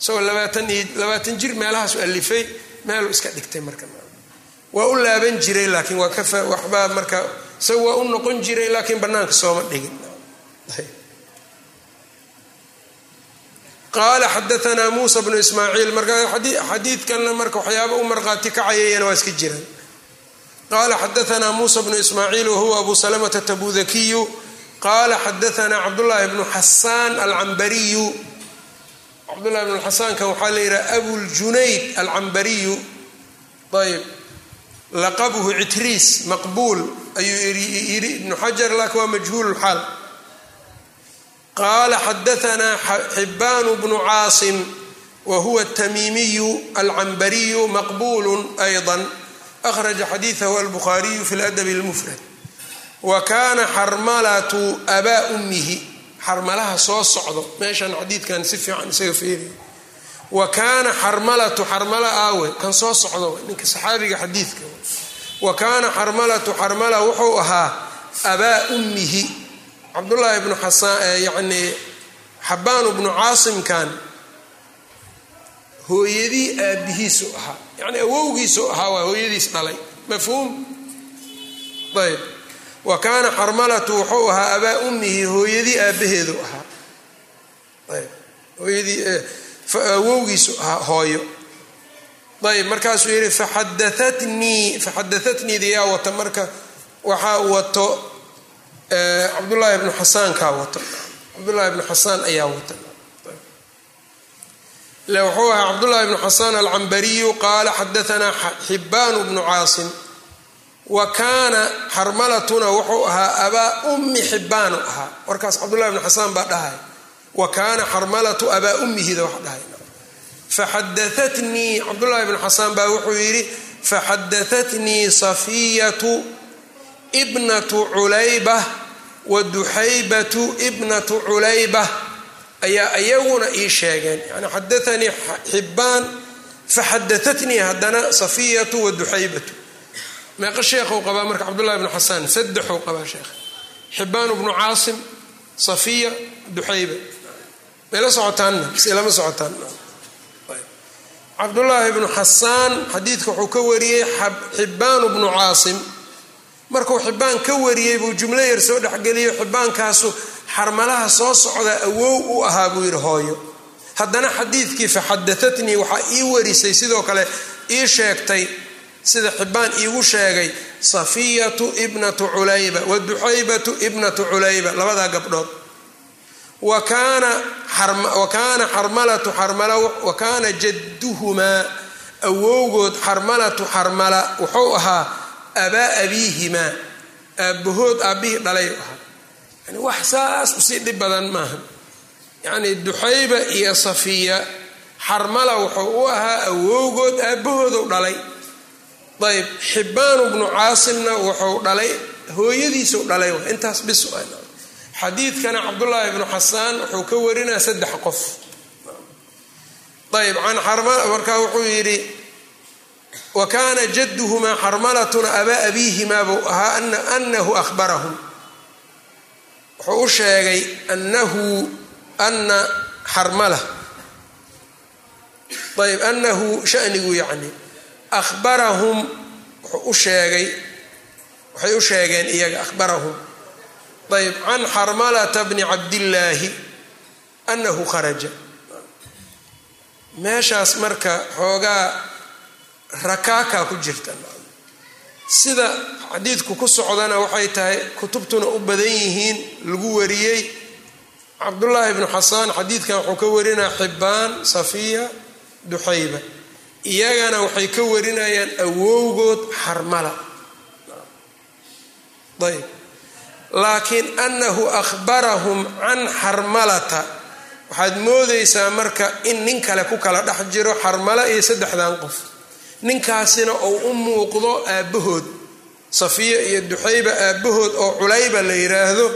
Isagoo labaatan iyo labaatan jir meelahaasu alifay meeluu iska dhigtay marka. Waa u laaban jiray laakiin waa ka waxbaa marka isaga waa u noqon jiray laakiin bannaanka sooma dhigin qaala xadaanaa muusa bnu ismaaciil marka xadiidkanna marka waxyaaba u marqaati kacayayana waa iska jiraan qaala xadaanaa muusa bnu ismaaciil wahuwa abu salamata tabudakiyu qaala xadaanaa cabdullaahi bnu xasaan alcambariyu cabdullahi bnu xasaankan waxaa la yidhaha abuljunayd alcambariyu ayb laqabuhu citriis maqbuul ayuu yidhi ibnu xajar laakin waa majhuul xaal qaala xadaanaa xibaan bnu caasim wa huwa atamiimiyu alcambariyu maqbuulu ayضa akhraja xadiidahu albukhaariyu fi ladabi اlmufrad wa kaana xarmalatu abaa ummihi xarmalaha soo socdo meeshan xadiidkan si fiican isaga feeriya wa kaana xarmalatu xarmala aawe kan soo socdo ninka saxaabiga xadiidka wa kaana xarmalatu xarmala wuxuu ahaa abaa ummihi cabdullaahi bnu xasaan yacni xabaanu bnu caasimkan hooyadii aabbihiisu ahaa. Yacni awowgiisu ahaa waa hooyadiis dhalay. Mafhuum? Ayb. Wa kaana xarmalatu wuxuu ahaa abaa ummihi hooyadii aabbaheedu ahaa. Ayb. Hooyadii awowgiisu ahaa hooyo. Ayb markaasuu yidhi faxadaatnii faxadaatniidi yaa wata marka waxaa wato cabdullaahi bnu xasaankaa wato. Cabdullaahi bnu xasaan ayaa wata wuxuu ahaa cabdullaahi bnu xasaan alcambariyu qaala xadaanaa xibbaanu bnu caasim. Wa kaana xarmalatuna wuxuu ahaa abaa ummi xibbaanu ahaa. Warkaas cabdullahi bnu xasaan baa dhahay. Wa kaana xarmalatu abaa ummihida wax dhahay. Faxadaatnii cabdullaahi bnu xasaan baa wuxuu yidhi faxadaatnii safiyatu ibnatu culayba wa duxaybatu ibnatu culayba ayaa iyaguna ii sheegeen. Yani xadaanii xibbaan faxadaatnii haddana safiyatu wa duxaybatu meeqa sheekhuu qabaa marka cabdullahi bnu xasaan saddexuu qabaa sheekh. Xibbaan bnu caasim safiya duxayba mayla socotaanna? Lama socotaan. Cabdullaahi bnu xasaan xadiidka wuxuu ka wariyey xibbaanu bnu caasim markuu xibbaan ka wariyey buu jumlo yar soo dhexgeliyo xibbaankaasu xarmalaha soo socda awow u ahaa buu yidhi hooyo. Haddana xadiidkii faxadatatnii waxaa ii warisay sidoo kale ii sheegtay sida xibaan iigu sheegay safiyatu ibnatu culayba wa duxaybatu ibnatu culayba labadaa gabdhood. Wa kaana xarmalatu xarmala wa kaana jadduhumaa awowgood xarmalatu xarmala wuxuu ahaa abaa abiihimaa aabbahood aabbihii dhalay. Yani wax saas u sii dhib badan maaha. Yacni duxayba iyo safiya xarmala wuxuu u ahaa awowgood aabbahoodu dhalay. Ayb xibbaanu bnu caasimna wuxuu dhalay hooyadiisu dhalay. Intaas bis xadiidkana cabdullaahi bnu xasaan wuxuu ka warinaa saddex qof. Ayb markaa wuxuu yidhi wa kaana jadduhumaa xarmalatuna abaa abiihimaa buu ahaa anahu ahbarahum wuxuu u sheegay anahu ana xarmala. Ayb anahu shanigu yacni ahbarahum wuxuu u sheegay waxay u sheegeen iyaga ahbarahum ayb can xarmalata bni cabdillaahi anahu kharaja. Meeshaas marka xoogaa rakaakaa ku jirta. Sida xadiidku ku socdana waxay tahay kutubtuna u badan yihiin lagu wariyey. Cabdullaahi bnu xasaan xadiidkan wuxuu ka warinaa xibbaan safiya duxayba. Iyagana waxay ka warinayaan awowgood xarmala. Ayb laakiin anahu ahbarahum can xarmalata. Waxaad moodaysaa marka in nin kale ku kala dhex jiro xarmala iyo saddexdan qof ninkaasina uu u muuqdo aabbahood. Safiya iyo duxayba aabbahood oo culayba la yiraahdo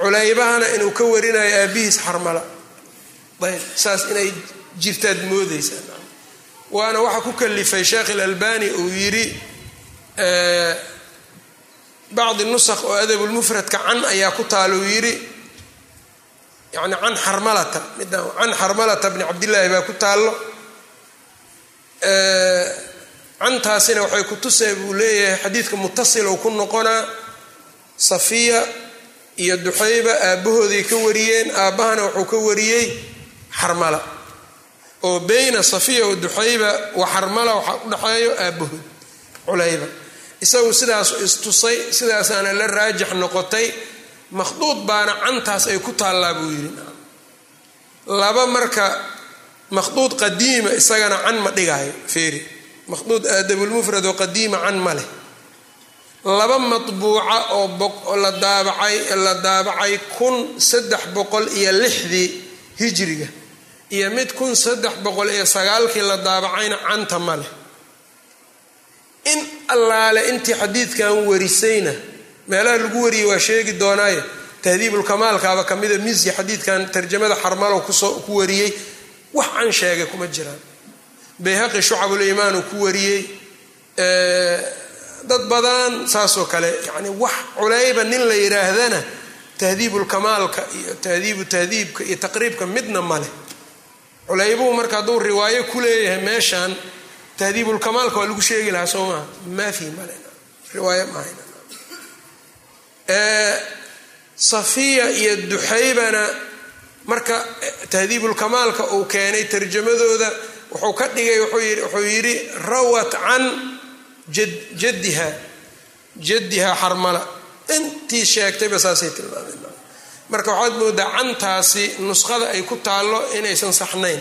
culaybahana inuu ka warinayo aabbihiis xarmala. Ayb saas inay jirtaad moodaysaa. Waana waxa ku kalifay sheekh ilalbani uu yidhi bacdi nusakh oo adabulmufradka can ayaa ku taala uu yidhi yani can xarmalata midaan can xarmalata bni cabdillaahi baa ku taallo cantaasina waxay ku tusay buu leeyahay xadiidka mutasilow ku noqonaa safiya iyo duxayba aabbahooday ka wariyeen aabbahana wuxuu ka wariyey xarmala. Oo beyna safiya wa duxayba wa xarmala waxaa u dhexeeyo aabbahood culayba. Isagu sidaas istusay sidaasaana la raajix noqotay makhduud baana cantaas ay ku taallaa buu yidhi. Laba marka makhduud qadiima isagana can ma dhigaayo feeri makhduud aadabulmufrad oo qadiima can ma leh. Laba matbuuca oo la daabacay la daabacay kun saddex boqol iyo lixdii hijriga iyo mid kun saddex boqol iyo sagaalkii la daabacayna canta ma leh. In allaale intii xadiidkan warisayna meelaha lagu wariyey waa sheegi doonaaye tahdiibulkamaalkaaba kamida misi xadiidkan tarjamada xarmalow ku wariyey wax can sheegay kuma jiraan bayhaqi shucabulimaan uu ku wariyey dad badan saasoo kale yani wax culayba nin la yidhaahdana tahdiibulkamaalka iyo tahdiibu tahdiibka iyo taqriibka midna maleh culaybuhu marka hadduu riwaayo ku leeyahay meeshan tahdiibulkamaalka waa lagu sheegi lahaa soo maha maafi male riwaaya mahayn safiya iyo duxaybana marka tahdiibulkamaalka uu keenay tarjamadooda wuxuu ka dhigay wuxuu yidhi rawat can jaddiha jaddiha xarmala. Intii sheegtayba saasay tilmaameen. Marka waxaad moodaa cantaasi nuskhada ay ku taallo inaysan saxnayn.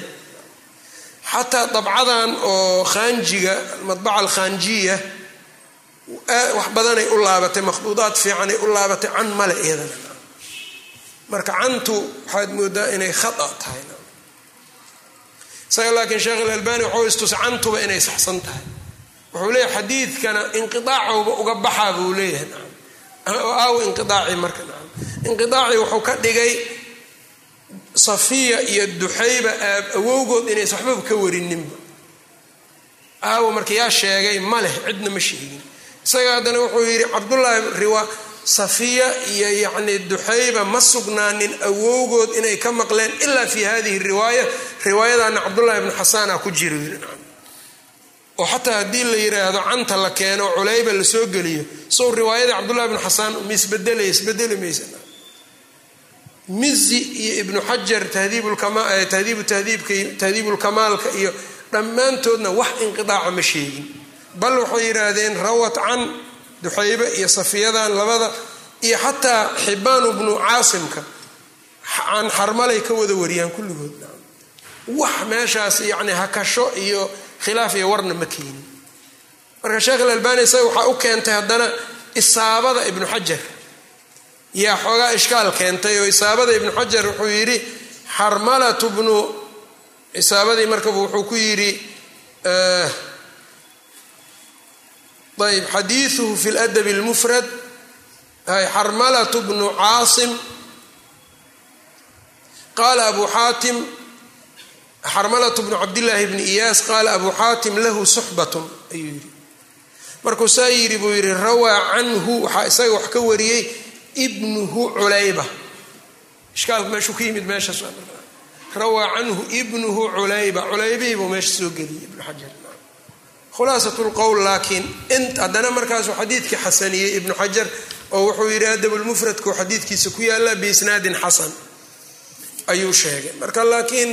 Xataa dabcadan oo khaanjiga almadbaca alkhaanjiya wax badanay u laabatay makhduudaad fiicanay u laabatay can male iyadana. Marka cantu waxaad moodaa inay khata tahay isaga laakiin sheekh ilalbani wuxuu istusay cantuba inay saxsan tahay. Wuxuu leeyahay xadiidkana inqiaacowba uga baxaa buu leeyahay aaw inqiaaci marka inqiaacii wuxuu ka dhigay safiya iyo duxayba awowgood inaysa waxbaba ka warininba. Aawo marka yaa sheegay ma leh cidna ma sheegin. Isaga haddana wuxuu yidhi cabdullaahi safiya iyo yacni duxayba ma sugnaanin awowgood inay ka maqleen ilaa fi hadihi riwaaya. Riwaayadana cabdullaahi bnu xasaana ku jiro yiri oo xataa haddii la yiraahdo canta la keeno culayba la soo geliyo. Sow riwaayadii cabdullahi bnu xasaan ma isbedelaya isbedeli maysa. Mizi iyo ibnu xajar tahdiibu tahdiibulkamaalka iyo dhammaantoodna wax inqidaaca ma sheegin. Bal waxay yidhaahdeen rawat can duxaybe iyo safiyadan labada iyo xataa xibaanu bnu caasimka can xarmalay ka wada wariyaan kulligood. Wax meeshaas yani hakasho iyo khilaaf iyo warna ma keenin. Marka sheekh ilalbani isaga waxaa u keentay haddana isaabada ibnu xajar. Yaa xoogaa ishkaal keentay oo isaabada ibnu xajar wuxuu yidhi xarmalatu bnu isaabadii markaba wuxuu ku yidhi ayb xadiiuhu fi ladabi اlmufrad xarmalatu bnu caasim qaala abu xaatim xarmalatu bnu cabdillaahi bni iyaas qaala abu xaatim lahu suxbatun ayuu yidhi. Markuu saa yidhi buu yidhi rawaa canhu waxaa isaga wax ka wariyey ibnuhu culayba. Ishkaalku meeshuu ka yimid meeshaas rawaa canhu ibnuhu culayba. Culaybihii buu meesha soo geliyey ibnu xajar khulaasat lqowl laakiin haddana markaasuu xadiidkii xasaniyey ibnu xajar oo wuxuu yidhi adabulmufradku xadiidkiisa ku yaalla biisnaadin xasan ayuu sheegay. Marka laakiin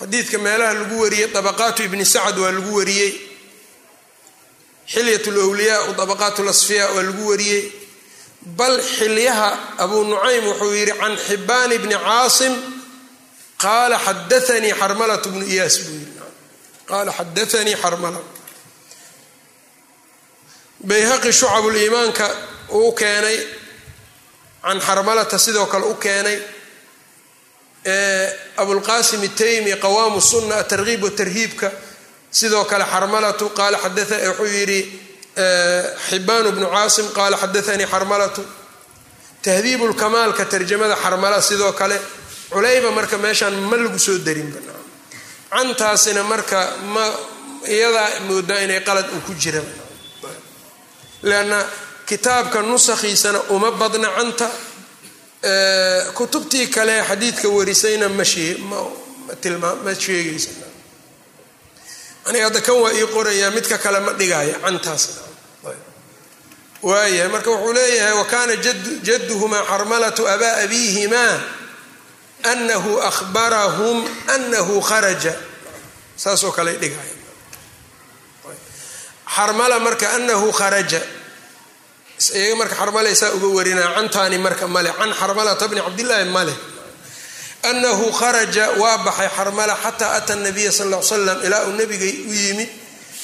xadiidka meelaha lagu wariyey dabaqaatu ibni sacad waa lagu wariyey xilyat lwliyaa dabaqaat lasfiya waa lagu wariyey bal xilyaha abuu nucaym wuxuu yidhi can xibaan bni caasim qaala xadaanii xarmalat bnu iyaas buu yidhi qaala xadaanii xarmala bayhaqi shucabuliimaanka uu keenay can xarmalata sidoo kale u keenay abulqasim itaymi qawaamu sunna atargiib watarhiibka sidoo kale xarmalatu qaala wuxuu yidhi xibaan bnu caasim qaala xadaanii xarmalatu tahdiibu lkamaalka tarjamada xarmala sidoo kale culayba marka meeshaan ma lagu soo darinba cantaasina marka ma iyadaa moodaa inay qalad uu ku jira leanna kitaabka nusakhiisana uma badna canta kutubtii kale xadiidka warisayna ma ma sheegaysa aniga hadda kan waa ii qorayaa midka kale ma dhigaayo cantaas waayahay marka wuxuu leeyahay wa kaana jadduhumaa xarmalatu abaa abiihimaa anahu ahbarahum anahu kharaja saasoo kale dhigaya xarmala marka anahu kharaja iyaga marka xarmalaysaa uga warinaa cantaani marka male can xarmalata bni cabdillaahi male anahu kharaja waa baxay xarmala xataa ata nabiya sal l slam ilaa uu nabigay u yimid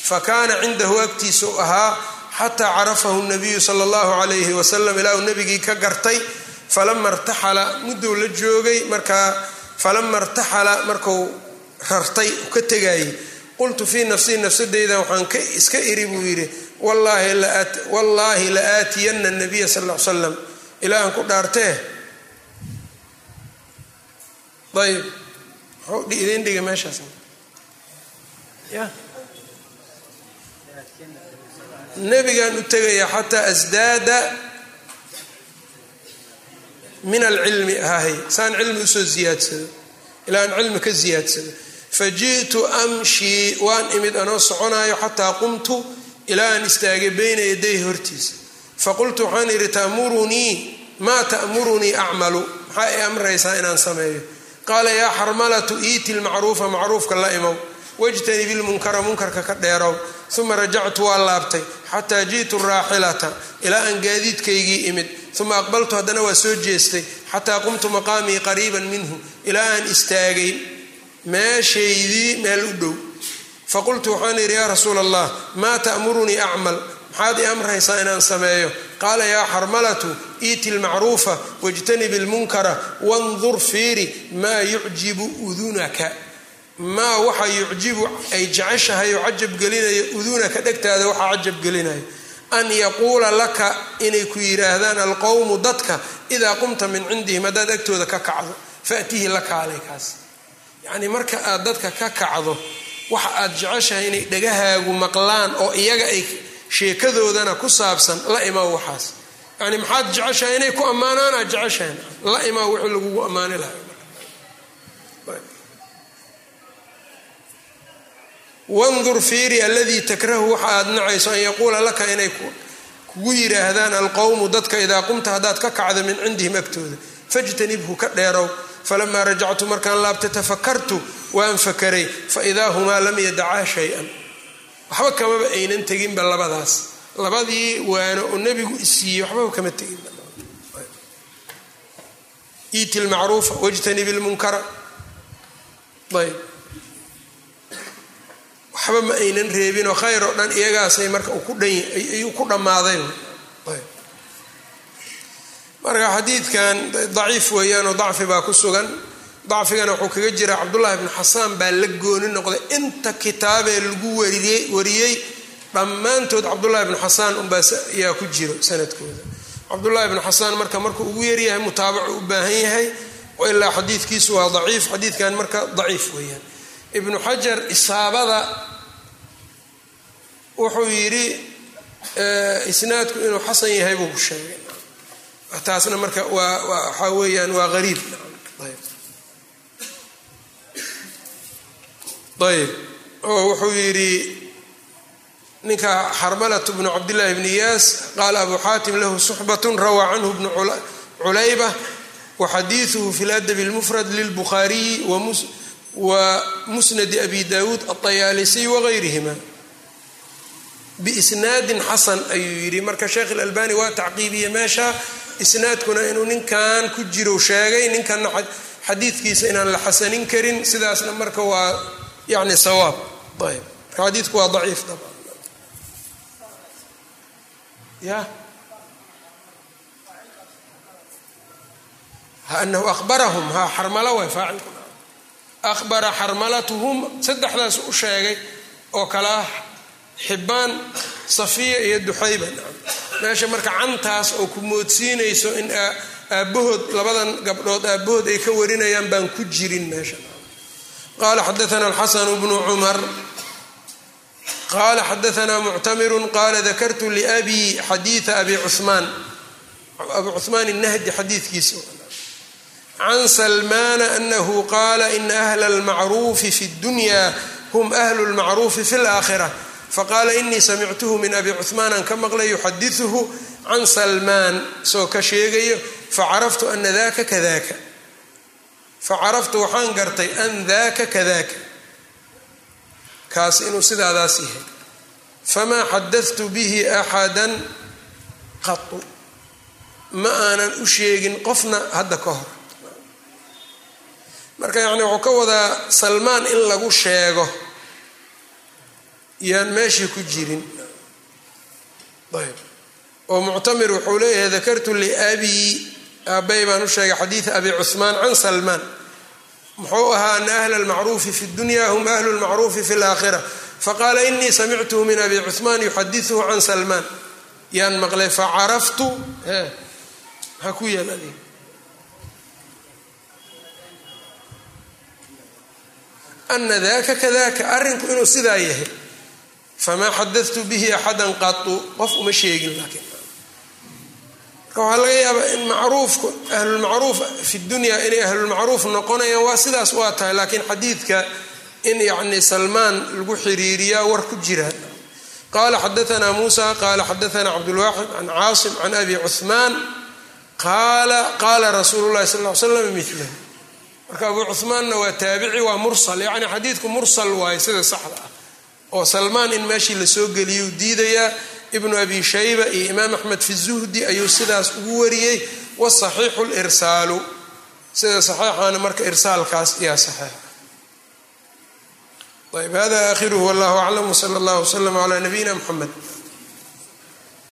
fakaana cindahu agtiisa u ahaa xataa carafahu nabiyu sala allahu calayhi wasalam ilaa uu nabigii ka gartay falama irtaxala muddou la joogay markaa falama irtaxala marku rartay ka tegayay qultu fii nafsii nafsadeyda waxaan ka iska iri buu yidhi wallaahi la aatiyana nabiya sal l salam ilaahan ku dhaartee ayb idin dhiga meeshaas. Nabigaan u tegaya xataa asdaada min alcilmi ahahay saan cilmi u soo ziyaadsado ilaa cilmi ka ziyaadsado. Faji'tu amshii waan imid anoo soconaayo xataa qumtu ilaa istaagay bayna yaday hortiisa. Faqultu waxaan idhi tamurunii maa ta'murunii acmalu maxaa i amraysaa inaan sameeyo? Qaala yaa xarmalatu iiti lmacruufa macruufka la imow. Wajtanib ilmunkara munkarka ka dheerow. Uma rajactu waa laabtay. Xataa ji'tu raaxilata ilaa aan gaadiidkaygii imid uma aqbaltu haddana waa soo jeestay xataa qumtu maqaamii qariiban minhu ilaa aan istaagay meeshaydii meel u dhow faqultu waxaan idhi yaa rasuula allah maa ta'murunii acmal maxaad i amraysaa inaan sameeyo qaala yaa xarmalatu iiti lmacruufa wajtanib ilmunkara wandur fiiri maa yucjibu udunaka maa waxa yucjibu ay jeceshahay oo cajab gelinayo udunaka dhegtaada waxaa cajab gelinayo an yaquula laka inay ku yidhaahdaan alqowmu dadka idaa qumta min cindihim haddaad agtooda ka kacdo faatihi la kaalay kaas yacnii marka aad dadka ka kacdo waxa aad jeceshahay inay dhagahaagu maqlaan oo iyaga ay sheekadoodana ku saabsan la imaa waxaas. Yani maxaad jeceshahay inay ku ammaanaan aad jeceshahay. La imaa wixii lagugu ammaani lahay wandur fiiri aladii takrahu waxa aad nacayso an yaquula laka inay kugu yidhaahdaan alqowmu dadka idaa qumta haddaad ka kacdo min cindihim agtooda fajtanibhu ka dheerow falamaa rajactu markaan laabtay tafakartu waan fakaray faidaa humaa lam yadacaa shay-an. Waxba kamaba aynan teginba labadaas. Labadii waano oo nebigu isiiyey waxbaba kama teginba. Iiti lmacruufa wajtanib lmunkara ayb waxba ma aynan reebinoo khayr oo dhan iyagaasay marka ayuu ku dhammaaday marka xadiidkan daciif weeyaanoo dacfi baa ku sugan. Dacfigana wuxuu kaga jira cabdullahi bnu xasaan baa la gooni noqday. Inta kitaabee lagu wariyey dhammaantood cabdullahi bnu xasaan unbaa ayaa ku jiro sanadkooda. Cabdullahi bnu xasaan marka markuu ugu yaryahay mutaabacu u baahan yahay ilaa xadiidkiisu waa daciif xadiidkan marka daciif weeyaan. Ibnu xajar isaabada wuxuu yidhi isnaadku inuu xasan yahay buu ku sheegay. Taasna marka waxaa weeyaan waa qariib ayb. Oo wuxuu yidhi ninka xarmalat bnu cabdillahi bni iyaas qaala abu xaatim lahu suxbatun rawaa canhu bnu culayba waxadiiuhu fi ladabi اlmufrad lilbukhaariyi wa musnadi abi dawuud aطayaalisiy wagayrihima biisnaadin xasan ayuu yidhi. Marka sheekh ilalbani waa tacqiibiye meesha isnaadkuna inuu ninkan ku jiro sheegay ninkanna xadiidkiisa inaan la xasanin karin sidaasna marka waa yani sawaab. Ayb marka xadiidku waa daciif dabcan. Ya? Anahu ahbarahum ha xarmalo way faacilku ahbara xarmalatuhum saddexdaas u sheegay oo kale ah xibaan safiya iyo duxayba. Meesha marka cantaas oo ku moodsiinayso in aabbahood labadan gabdhood aabbahood ay ka warinayaan baan ku jirin meesha. Qala xadaana alxasanu bnu cumar. Qala xadaana muctamiru qala dakartu liabi xadiia abi cumaan abu cumaan nahdi xadiidkiisa. Can salmaana anahu qaala ina ahla almacruufi fi اdunya hm ahlu lmacruufi fi اlaakhira faqaala inii samictuhu min abi cuhmaanaan ka maqlay yuxadiuhu can salmaan. Isoo ka sheegayo facaraftu ana daka kadaka facaraftu waxaan gartay an daka kadaka kaas inuu sidaadaas yahay. Famaa xadatu bihi axadan qatu ma aanan u sheegin qofna hadda ka hor. Marka yani wuxuu ka wadaa salmaan in lagu sheego yaan meeshii ku jirin. Ayb. Oo muctamir wuxuu leeyahay dakartu liabii aabay baan u sheegay xadiida abi cuhmaan can salmaan. Muxuu ahaa ana ahla almacruufi fi dunya hum ahlu lmacruufi fi laakhira faqaala inii samictuhu min abi cuhmaan yuxadiuhu can salmaan. Yaan maqlay facaraftu ha ku yaal adig ana daka kadaka arrinku inuu sidaa yahay famaa xadatu bihi axadan qatu qof uma sheegin laakiin marka waxaa laga yaabaa in macruufku ahlulmacruuf fi dunya inay ahlulmacruuf noqonayaan waa sidaas waa tahay laakiin xadiidka in yacni salmaan lagu xiriiriyaa war ku jira qala xadaana muusa qala xadaana cabdulwaaxid can caasim can abi cuhmaan qaala qaala rasuulu sal l slam milahu marka abu cuhmaanna waa taabici waa mursal yacni xadiidku mursal waaye sida saxda ah oo salmaan in meeshii la soo geliyuu diidayaa ibnu abi shayba iyo imaam axmed fi zuhdi ayuu sidaas ugu wariyey wasaxiixu lirsaalu sida saxiixaana marka irsaalkaas yaa saxiixa. Ayb hada aakhiruhu wallahu aclam wsala allah wslama calaa nabiyina mxamed